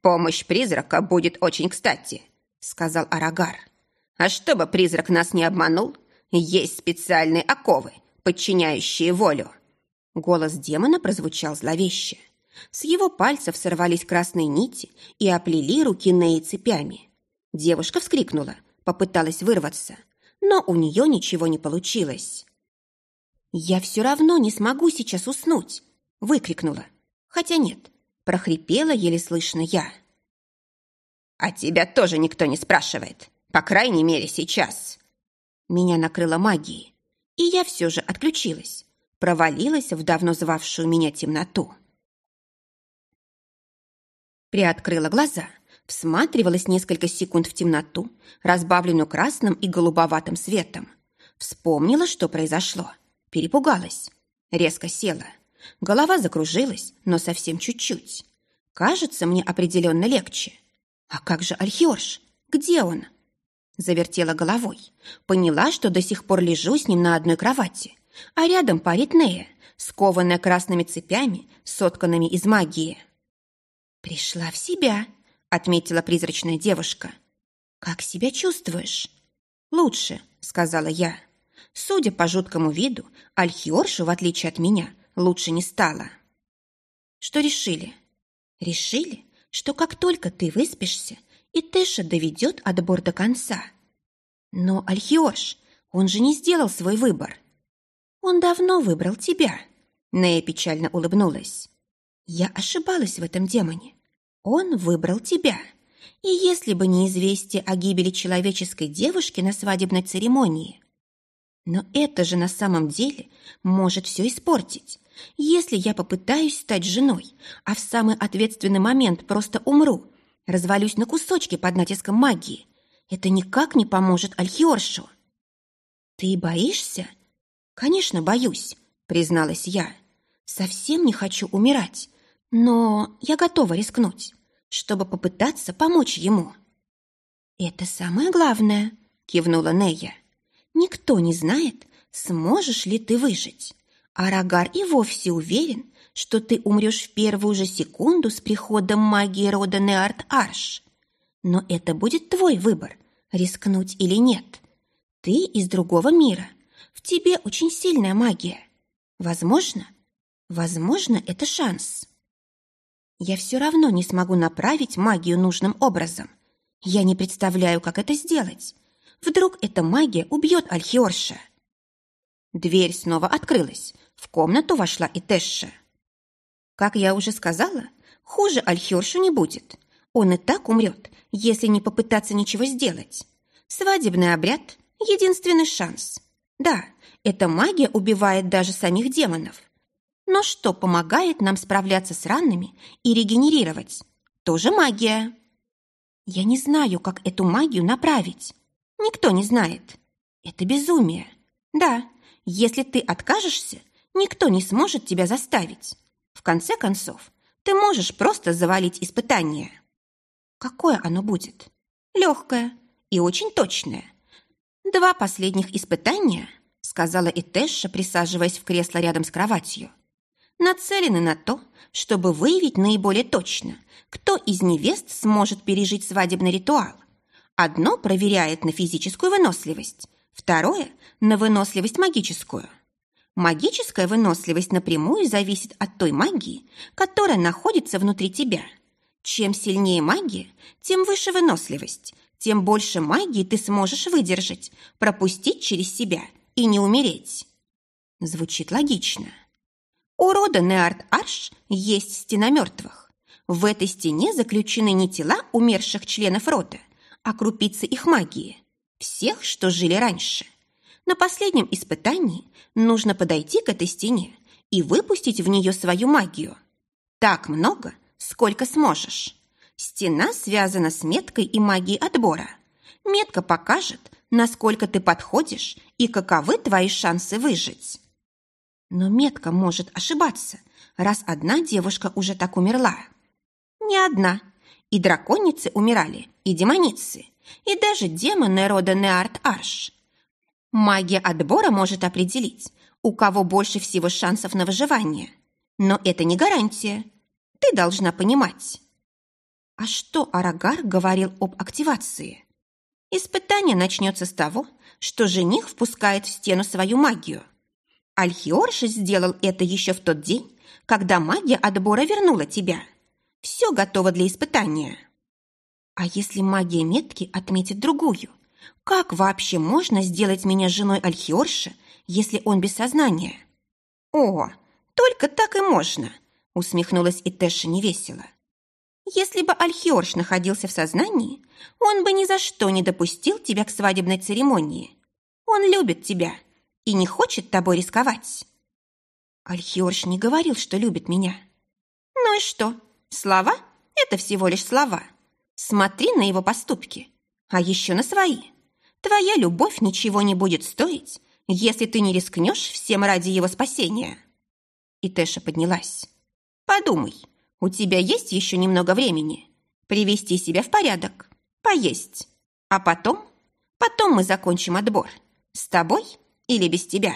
«Помощь призрака будет очень кстати», — сказал Арагар. «А чтобы призрак нас не обманул, есть специальные оковы, подчиняющие волю». Голос демона прозвучал зловеще. С его пальцев сорвались красные нити и оплели руки Неи цепями. Девушка вскрикнула, попыталась вырваться, но у нее ничего не получилось. «Я все равно не смогу сейчас уснуть!» — выкрикнула. Хотя нет, прохрипела еле слышно я. «А тебя тоже никто не спрашивает, по крайней мере сейчас!» Меня накрыло магией, и я все же отключилась, провалилась в давно звавшую меня темноту. Приоткрыла глаза, всматривалась несколько секунд в темноту, разбавленную красным и голубоватым светом. Вспомнила, что произошло. Перепугалась. Резко села. Голова закружилась, но совсем чуть-чуть. Кажется, мне определенно легче. А как же Альхиорш? Где он? Завертела головой. Поняла, что до сих пор лежу с ним на одной кровати. А рядом парит Нея, скованная красными цепями, сотканными из магии. «Пришла в себя», — отметила призрачная девушка. «Как себя чувствуешь?» «Лучше», — сказала я. Судя по жуткому виду, Альхиоршу, в отличие от меня, лучше не стало. Что решили? Решили, что как только ты выспишься, и Тэша доведет отбор до конца. Но Альхиорш, он же не сделал свой выбор. Он давно выбрал тебя. Нея печально улыбнулась. Я ошибалась в этом демоне. Он выбрал тебя. И если бы не известие о гибели человеческой девушки на свадебной церемонии, но это же на самом деле может все испортить. Если я попытаюсь стать женой, а в самый ответственный момент просто умру, развалюсь на кусочки под натиском магии, это никак не поможет Альхиоршу. «Ты боишься?» «Конечно, боюсь», — призналась я. «Совсем не хочу умирать, но я готова рискнуть, чтобы попытаться помочь ему». «Это самое главное», — кивнула Нея. Никто не знает, сможешь ли ты выжить. А Рагар и вовсе уверен, что ты умрешь в первую же секунду с приходом магии рода Неарт-Арш. Но это будет твой выбор, рискнуть или нет. Ты из другого мира. В тебе очень сильная магия. Возможно, возможно, это шанс. Я все равно не смогу направить магию нужным образом. Я не представляю, как это сделать. Вдруг эта магия убьет Альхиорша? Дверь снова открылась. В комнату вошла и Тэша. Как я уже сказала, хуже Альхиоршу не будет. Он и так умрет, если не попытаться ничего сделать. Свадебный обряд — единственный шанс. Да, эта магия убивает даже самих демонов. Но что помогает нам справляться с ранами и регенерировать? Тоже магия. Я не знаю, как эту магию направить. Никто не знает. Это безумие. Да, если ты откажешься, никто не сможет тебя заставить. В конце концов, ты можешь просто завалить испытание. Какое оно будет? Легкое и очень точное. Два последних испытания, сказал сказала Итэша, присаживаясь в кресло рядом с кроватью. «Нацелены на то, чтобы выявить наиболее точно, кто из невест сможет пережить свадебный ритуал. Одно проверяет на физическую выносливость, второе – на выносливость магическую. Магическая выносливость напрямую зависит от той магии, которая находится внутри тебя. Чем сильнее магия, тем выше выносливость, тем больше магии ты сможешь выдержать, пропустить через себя и не умереть. Звучит логично. У рода Неарт-Арш есть стена мертвых. В этой стене заключены не тела умерших членов рода, а крупицы их магии, всех, что жили раньше. На последнем испытании нужно подойти к этой стене и выпустить в нее свою магию. Так много, сколько сможешь. Стена связана с меткой и магией отбора. Метка покажет, насколько ты подходишь и каковы твои шансы выжить. Но метка может ошибаться, раз одна девушка уже так умерла. Не одна. И драконицы умирали, и демоницы, и даже демоны рода Неарт-Арш. Магия отбора может определить, у кого больше всего шансов на выживание. Но это не гарантия. Ты должна понимать. А что Арагар говорил об активации? Испытание начнется с того, что жених впускает в стену свою магию. Альхиорши сделал это еще в тот день, когда магия отбора вернула тебя. Все готово для испытания. А если магия метки отметит другую? Как вообще можно сделать меня женой Альхиорши, если он без сознания? О, только так и можно, усмехнулась Итэша невесело. Если бы Альхиорш находился в сознании, он бы ни за что не допустил тебя к свадебной церемонии. Он любит тебя и не хочет тобой рисковать. Альхиорш не говорил, что любит меня. Ну и что? Слова – это всего лишь слова. Смотри на его поступки, а еще на свои. Твоя любовь ничего не будет стоить, если ты не рискнешь всем ради его спасения. И Тэша поднялась. Подумай, у тебя есть еще немного времени. Привести себя в порядок, поесть. А потом? Потом мы закончим отбор. С тобой или без тебя?»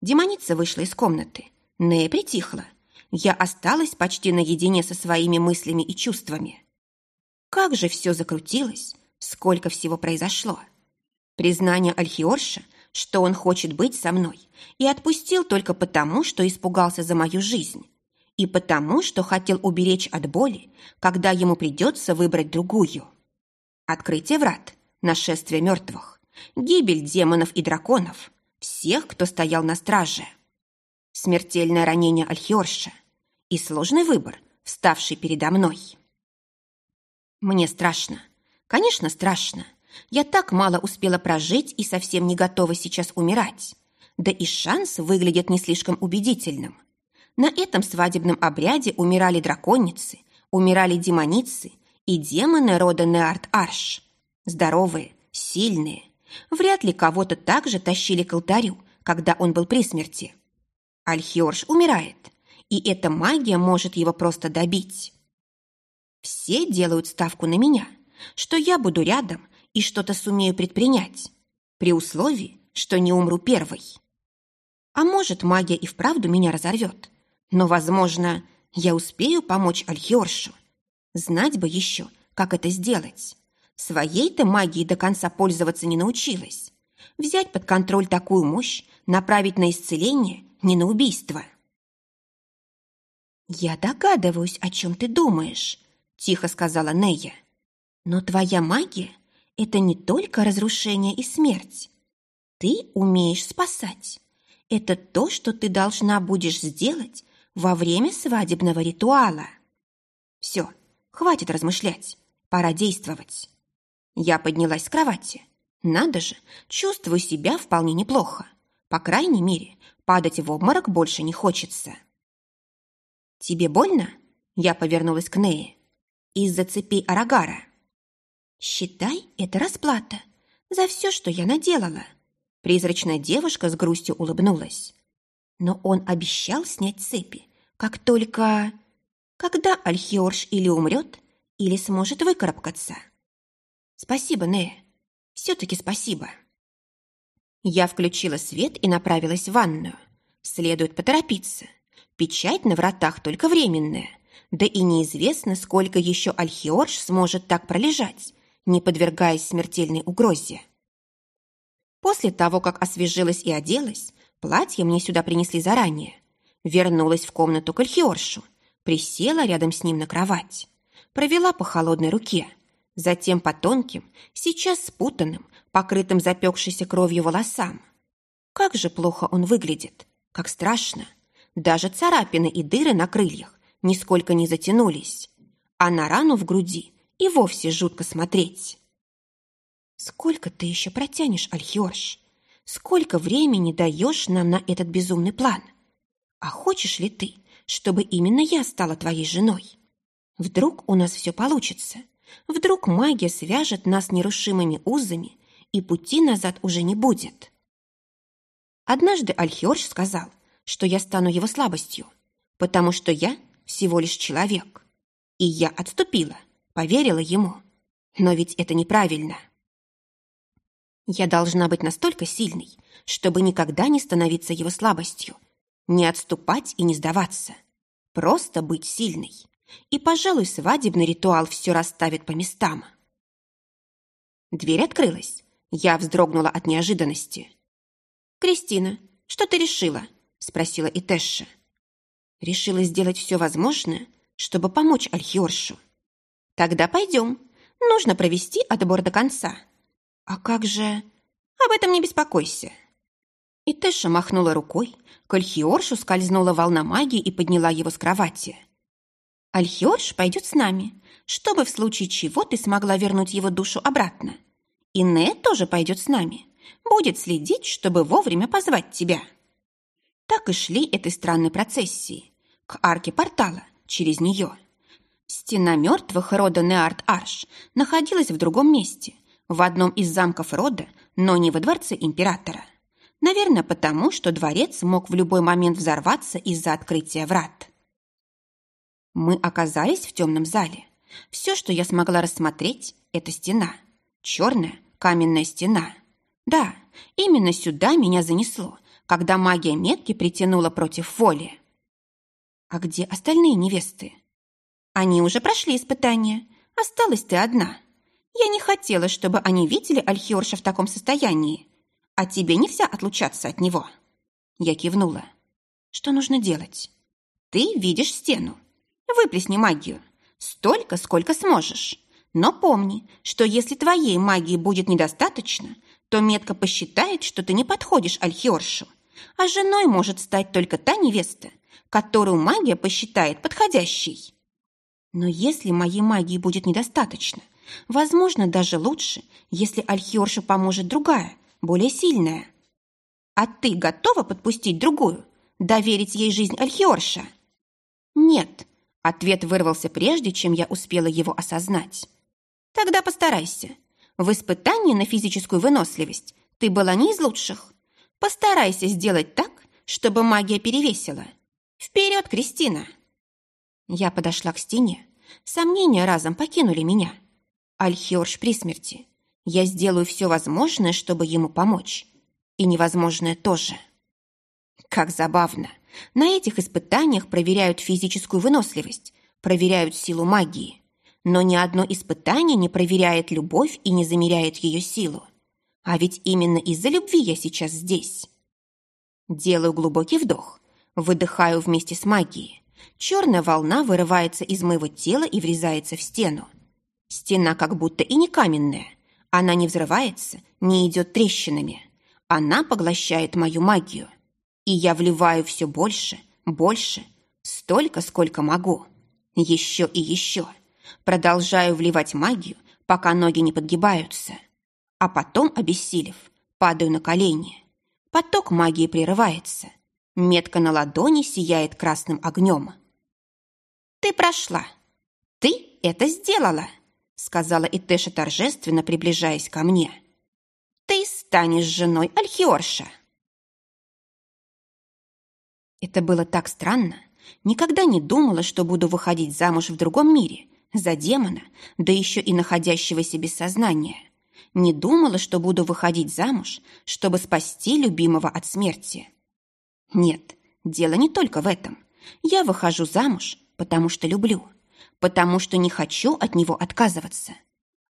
Демоница вышла из комнаты. Нея притихла. Я осталась почти наедине со своими мыслями и чувствами. Как же все закрутилось, сколько всего произошло. Признание Альхиорша, что он хочет быть со мной, и отпустил только потому, что испугался за мою жизнь и потому, что хотел уберечь от боли, когда ему придется выбрать другую. Открытие врат, нашествие мертвых, гибель демонов и драконов, всех, кто стоял на страже. Смертельное ранение Альхиорша и сложный выбор, вставший передо мной. Мне страшно. Конечно, страшно. Я так мало успела прожить и совсем не готова сейчас умирать. Да и шанс выглядит не слишком убедительным – на этом свадебном обряде умирали драконицы, умирали демоницы и демоны рода Неарт-Арш. Здоровые, сильные. Вряд ли кого-то так же тащили к алтарю, когда он был при смерти. Альхиорж умирает, и эта магия может его просто добить. Все делают ставку на меня, что я буду рядом и что-то сумею предпринять, при условии, что не умру первой. А может, магия и вправду меня разорвет, но, возможно, я успею помочь Альхиоршу. Знать бы еще, как это сделать. Своей-то магией до конца пользоваться не научилась. Взять под контроль такую мощь, направить на исцеление, не на убийство. «Я догадываюсь, о чем ты думаешь», — тихо сказала Нея. «Но твоя магия — это не только разрушение и смерть. Ты умеешь спасать. Это то, что ты должна будешь сделать, во время свадебного ритуала. Все, хватит размышлять, пора действовать. Я поднялась с кровати. Надо же, чувствую себя вполне неплохо. По крайней мере, падать в обморок больше не хочется. «Тебе больно?» Я повернулась к Нее. «Из-за цепей Арагара». «Считай, это расплата за все, что я наделала». Призрачная девушка с грустью улыбнулась. Но он обещал снять цепи, как только... Когда Альхиорш или умрет, или сможет выкарабкаться. Спасибо, Не. Все-таки спасибо. Я включила свет и направилась в ванную. Следует поторопиться. Печать на вратах только временная. Да и неизвестно, сколько еще Альхиорж сможет так пролежать, не подвергаясь смертельной угрозе. После того, как освежилась и оделась, платье мне сюда принесли заранее. Вернулась в комнату к Альхиоршу, присела рядом с ним на кровать, провела по холодной руке, затем по тонким, сейчас спутанным, покрытым запекшейся кровью волосам. Как же плохо он выглядит, как страшно. Даже царапины и дыры на крыльях нисколько не затянулись, а на рану в груди и вовсе жутко смотреть. Сколько ты еще протянешь, Альхиорш? Сколько времени даешь нам на этот безумный план? А хочешь ли ты, чтобы именно я стала твоей женой? Вдруг у нас все получится? Вдруг магия свяжет нас нерушимыми узами, и пути назад уже не будет? Однажды Альхиорш сказал, что я стану его слабостью, потому что я всего лишь человек. И я отступила, поверила ему. Но ведь это неправильно. Я должна быть настолько сильной, чтобы никогда не становиться его слабостью, не отступать и не сдаваться. Просто быть сильной. И, пожалуй, свадебный ритуал все расставит по местам. Дверь открылась. Я вздрогнула от неожиданности. «Кристина, что ты решила?» – спросила Итэша. Решила сделать все возможное, чтобы помочь Альхиоршу. «Тогда пойдем. Нужно провести отбор до конца». «А как же...» «Об этом не беспокойся». И Тэша махнула рукой, к Альхиоршу скользнула волна магии и подняла его с кровати. «Альхиорш пойдет с нами, чтобы в случае чего ты смогла вернуть его душу обратно. И Не тоже пойдет с нами, будет следить, чтобы вовремя позвать тебя». Так и шли этой странной процессии, к арке портала, через нее. Стена мертвых рода Неарт-Арш находилась в другом месте – в одном из замков рода, но не во дворце императора. Наверное, потому, что дворец мог в любой момент взорваться из-за открытия врат. Мы оказались в темном зале. Все, что я смогла рассмотреть, это стена. Черная каменная стена. Да, именно сюда меня занесло, когда магия метки притянула против воли. А где остальные невесты? Они уже прошли испытания. Осталась ты одна. Я не хотела, чтобы они видели Альхиорша в таком состоянии. А тебе нельзя отлучаться от него. Я кивнула. Что нужно делать? Ты видишь стену. Выплесни магию. Столько, сколько сможешь. Но помни, что если твоей магии будет недостаточно, то метка посчитает, что ты не подходишь Альхиоршу. А женой может стать только та невеста, которую магия посчитает подходящей. Но если моей магии будет недостаточно – Возможно, даже лучше, если Альхиорша поможет другая, более сильная. А ты готова подпустить другую, доверить ей жизнь Альхиорша? Нет, ответ вырвался прежде, чем я успела его осознать. Тогда постарайся. В испытании на физическую выносливость ты была не из лучших. Постарайся сделать так, чтобы магия перевесила. Вперед, Кристина! Я подошла к стене. Сомнения разом покинули меня. Альхиорж при смерти. Я сделаю все возможное, чтобы ему помочь. И невозможное тоже. Как забавно. На этих испытаниях проверяют физическую выносливость, проверяют силу магии. Но ни одно испытание не проверяет любовь и не замеряет ее силу. А ведь именно из-за любви я сейчас здесь. Делаю глубокий вдох, выдыхаю вместе с магией. Черная волна вырывается из моего тела и врезается в стену. Стена как будто и не каменная. Она не взрывается, не идет трещинами. Она поглощает мою магию. И я вливаю все больше, больше, столько, сколько могу. Еще и еще. Продолжаю вливать магию, пока ноги не подгибаются. А потом, обессилев, падаю на колени. Поток магии прерывается. Метка на ладони сияет красным огнем. «Ты прошла. Ты это сделала!» сказала Итэша торжественно, приближаясь ко мне. «Ты станешь женой Альхиорша!» Это было так странно. Никогда не думала, что буду выходить замуж в другом мире, за демона, да еще и находящегося без сознания. Не думала, что буду выходить замуж, чтобы спасти любимого от смерти. Нет, дело не только в этом. Я выхожу замуж, потому что люблю, потому что не хочу от него отказываться.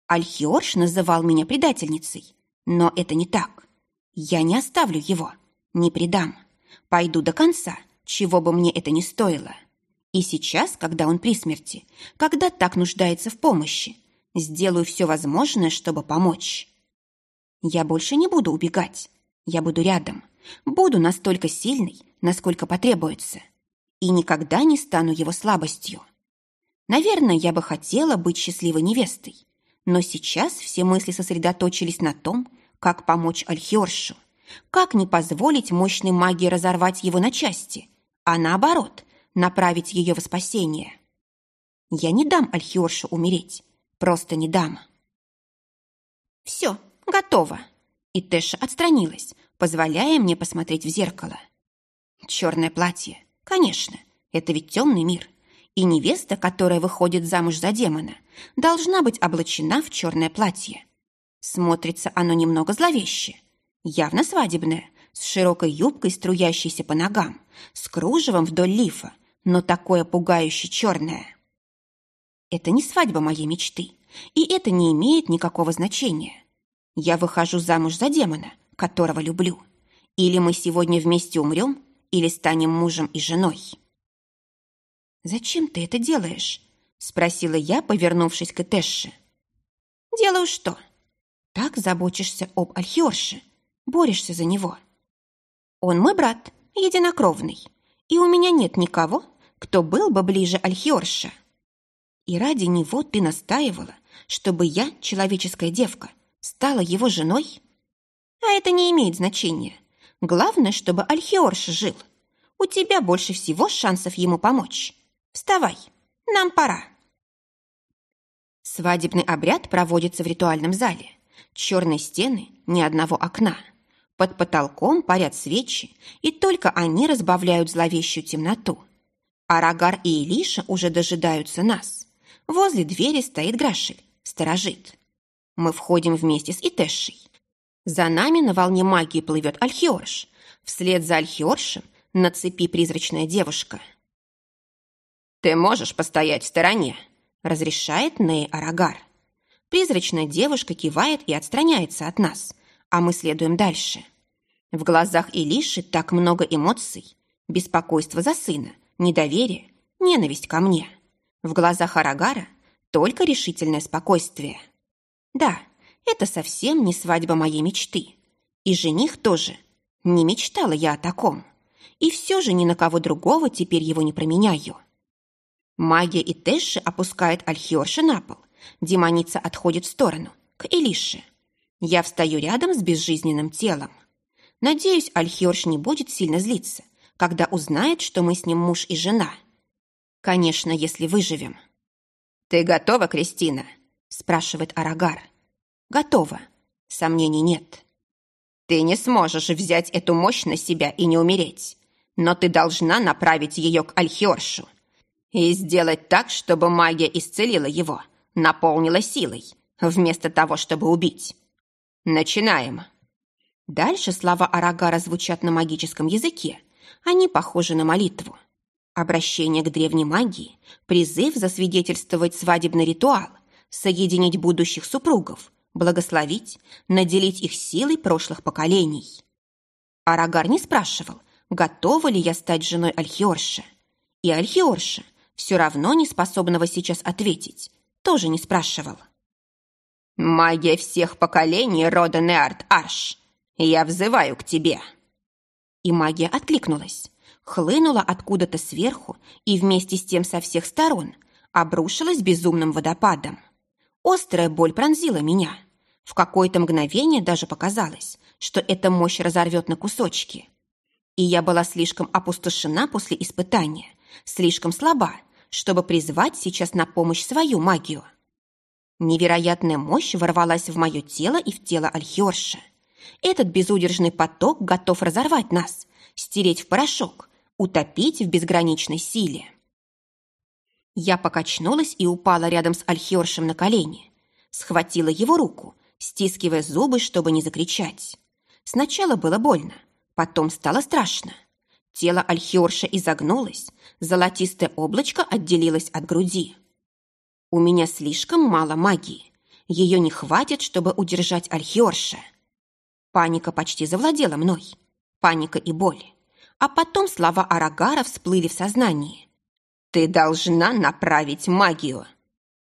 Альхиорш называл меня предательницей, но это не так. Я не оставлю его, не предам. Пойду до конца, чего бы мне это ни стоило. И сейчас, когда он при смерти, когда так нуждается в помощи, сделаю все возможное, чтобы помочь. Я больше не буду убегать. Я буду рядом. Буду настолько сильной, насколько потребуется. И никогда не стану его слабостью. Наверное, я бы хотела быть счастливой невестой. Но сейчас все мысли сосредоточились на том, как помочь Альхиоршу. Как не позволить мощной магии разорвать его на части, а наоборот, направить ее во спасение. Я не дам Альхиоршу умереть, просто не дам. Все, готово. И Тэша отстранилась, позволяя мне посмотреть в зеркало. Черное платье, конечно, это ведь темный мир. И невеста, которая выходит замуж за демона, должна быть облачена в черное платье. Смотрится оно немного зловеще. Явно свадебное, с широкой юбкой, струящейся по ногам, с кружевом вдоль лифа, но такое пугающе черное. Это не свадьба моей мечты, и это не имеет никакого значения. Я выхожу замуж за демона, которого люблю. Или мы сегодня вместе умрем, или станем мужем и женой. «Зачем ты это делаешь?» — спросила я, повернувшись к Этэше. «Делаю что?» «Так заботишься об Альхиорше, борешься за него. Он мой брат, единокровный, и у меня нет никого, кто был бы ближе Альхиорша. И ради него ты настаивала, чтобы я, человеческая девка, стала его женой? А это не имеет значения. Главное, чтобы Альхиорша жил. У тебя больше всего шансов ему помочь. Вставай, нам пора. Свадебный обряд проводится в ритуальном зале. Черные стены, ни одного окна. Под потолком парят свечи, и только они разбавляют зловещую темноту. Арагар и Илиша уже дожидаются нас. Возле двери стоит Грашель, сторожит. Мы входим вместе с Итэшей. За нами на волне магии плывет Альхиорш. Вслед за Альхиоршем на цепи призрачная девушка. «Ты можешь постоять в стороне», — разрешает Ней Арагар. Призрачная девушка кивает и отстраняется от нас, а мы следуем дальше. В глазах Илиши так много эмоций. Беспокойство за сына, недоверие, ненависть ко мне. В глазах Арагара только решительное спокойствие. Да, это совсем не свадьба моей мечты. И жених тоже. Не мечтала я о таком. И все же ни на кого другого теперь его не променяю. Магия и Тэши опускает Альхиорша на пол. Демоница отходит в сторону, к Элише. Я встаю рядом с безжизненным телом. Надеюсь, Альхиорш не будет сильно злиться, когда узнает, что мы с ним муж и жена. Конечно, если выживем. «Ты готова, Кристина?» – спрашивает Арагар. «Готова. Сомнений нет». «Ты не сможешь взять эту мощь на себя и не умереть, но ты должна направить ее к Альхиоршу и сделать так, чтобы магия исцелила его, наполнила силой, вместо того, чтобы убить. Начинаем. Дальше слова Арагара звучат на магическом языке. Они похожи на молитву. Обращение к древней магии, призыв засвидетельствовать свадебный ритуал, соединить будущих супругов, благословить, наделить их силой прошлых поколений. Арагар не спрашивал, готова ли я стать женой Альхиорша. И Альхиорша, все равно не способного сейчас ответить, тоже не спрашивал. «Магия всех поколений рода Неарт Арш, я взываю к тебе!» И магия откликнулась, хлынула откуда-то сверху и вместе с тем со всех сторон обрушилась безумным водопадом. Острая боль пронзила меня. В какое-то мгновение даже показалось, что эта мощь разорвет на кусочки. И я была слишком опустошена после испытания, слишком слаба, чтобы призвать сейчас на помощь свою магию. Невероятная мощь ворвалась в мое тело и в тело Альхиорша. Этот безудержный поток готов разорвать нас, стереть в порошок, утопить в безграничной силе. Я покачнулась и упала рядом с Альхиоршем на колени. Схватила его руку, стискивая зубы, чтобы не закричать. Сначала было больно, потом стало страшно. Тело Альхиорша изогнулось, золотистое облачко отделилось от груди. У меня слишком мало магии. Ее не хватит, чтобы удержать Альхиорша. Паника почти завладела мной. Паника и боль. А потом слова Арагара всплыли в сознании. «Ты должна направить магию!»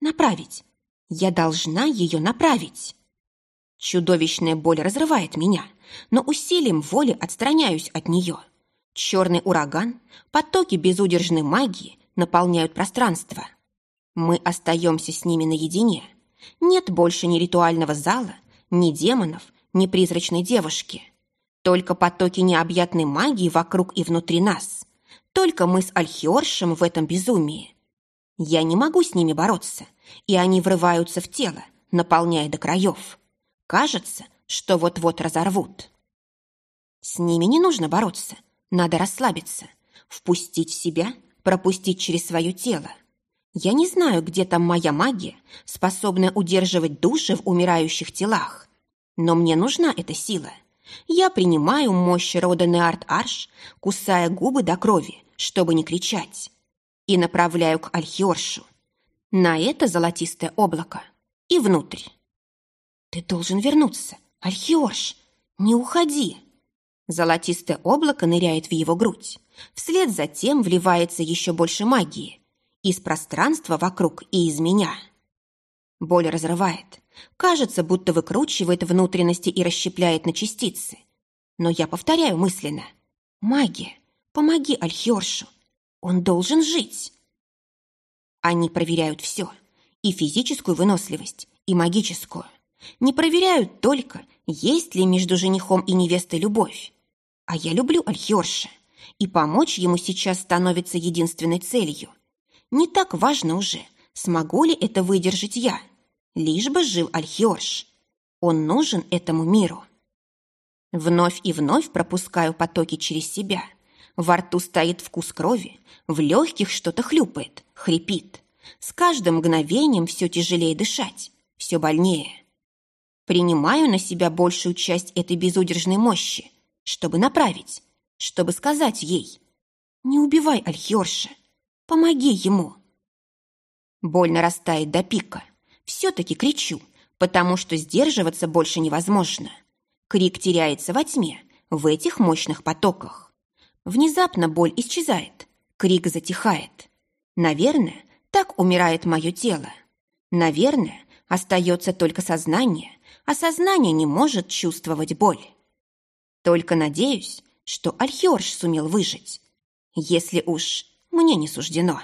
«Направить? Я должна ее направить!» Чудовищная боль разрывает меня, но усилием воли отстраняюсь от нее. Черный ураган, потоки безудержной магии наполняют пространство. Мы остаемся с ними наедине. Нет больше ни ритуального зала, ни демонов, ни призрачной девушки. Только потоки необъятной магии вокруг и внутри нас. Только мы с Альхиоршем в этом безумии. Я не могу с ними бороться, и они врываются в тело, наполняя до краев. Кажется, что вот-вот разорвут. С ними не нужно бороться, надо расслабиться, впустить в себя, пропустить через свое тело. Я не знаю, где там моя магия, способная удерживать души в умирающих телах. Но мне нужна эта сила. Я принимаю мощь рода Неарт-Арш, кусая губы до крови, чтобы не кричать, и направляю к Альхиоршу. На это золотистое облако и внутрь. «Ты должен вернуться, Альхиорш! Не уходи!» Золотистое облако ныряет в его грудь. Вслед за тем вливается еще больше магии. Из пространства вокруг и из меня. Боль разрывает. Кажется, будто выкручивает внутренности и расщепляет на частицы. Но я повторяю мысленно. «Магия, помоги Альхиоршу. Он должен жить». Они проверяют все. И физическую выносливость, и магическую. Не проверяют только, есть ли между женихом и невестой любовь. А я люблю Альхиорша, и помочь ему сейчас становится единственной целью. Не так важно уже, смогу ли это выдержать я. Лишь бы жил Альхиорш. Он нужен этому миру. Вновь и вновь пропускаю потоки через себя. Во рту стоит вкус крови, в легких что-то хлюпает, хрипит. С каждым мгновением все тяжелее дышать, все больнее. Принимаю на себя большую часть этой безудержной мощи, чтобы направить, чтобы сказать ей «Не убивай Альхиорша, помоги ему». Боль нарастает до пика. Все-таки кричу, потому что сдерживаться больше невозможно. Крик теряется во тьме, в этих мощных потоках. Внезапно боль исчезает, крик затихает. Наверное, так умирает мое тело. Наверное, остается только сознание, а сознание не может чувствовать боль. Только надеюсь, что Альхиорж сумел выжить, если уж мне не суждено.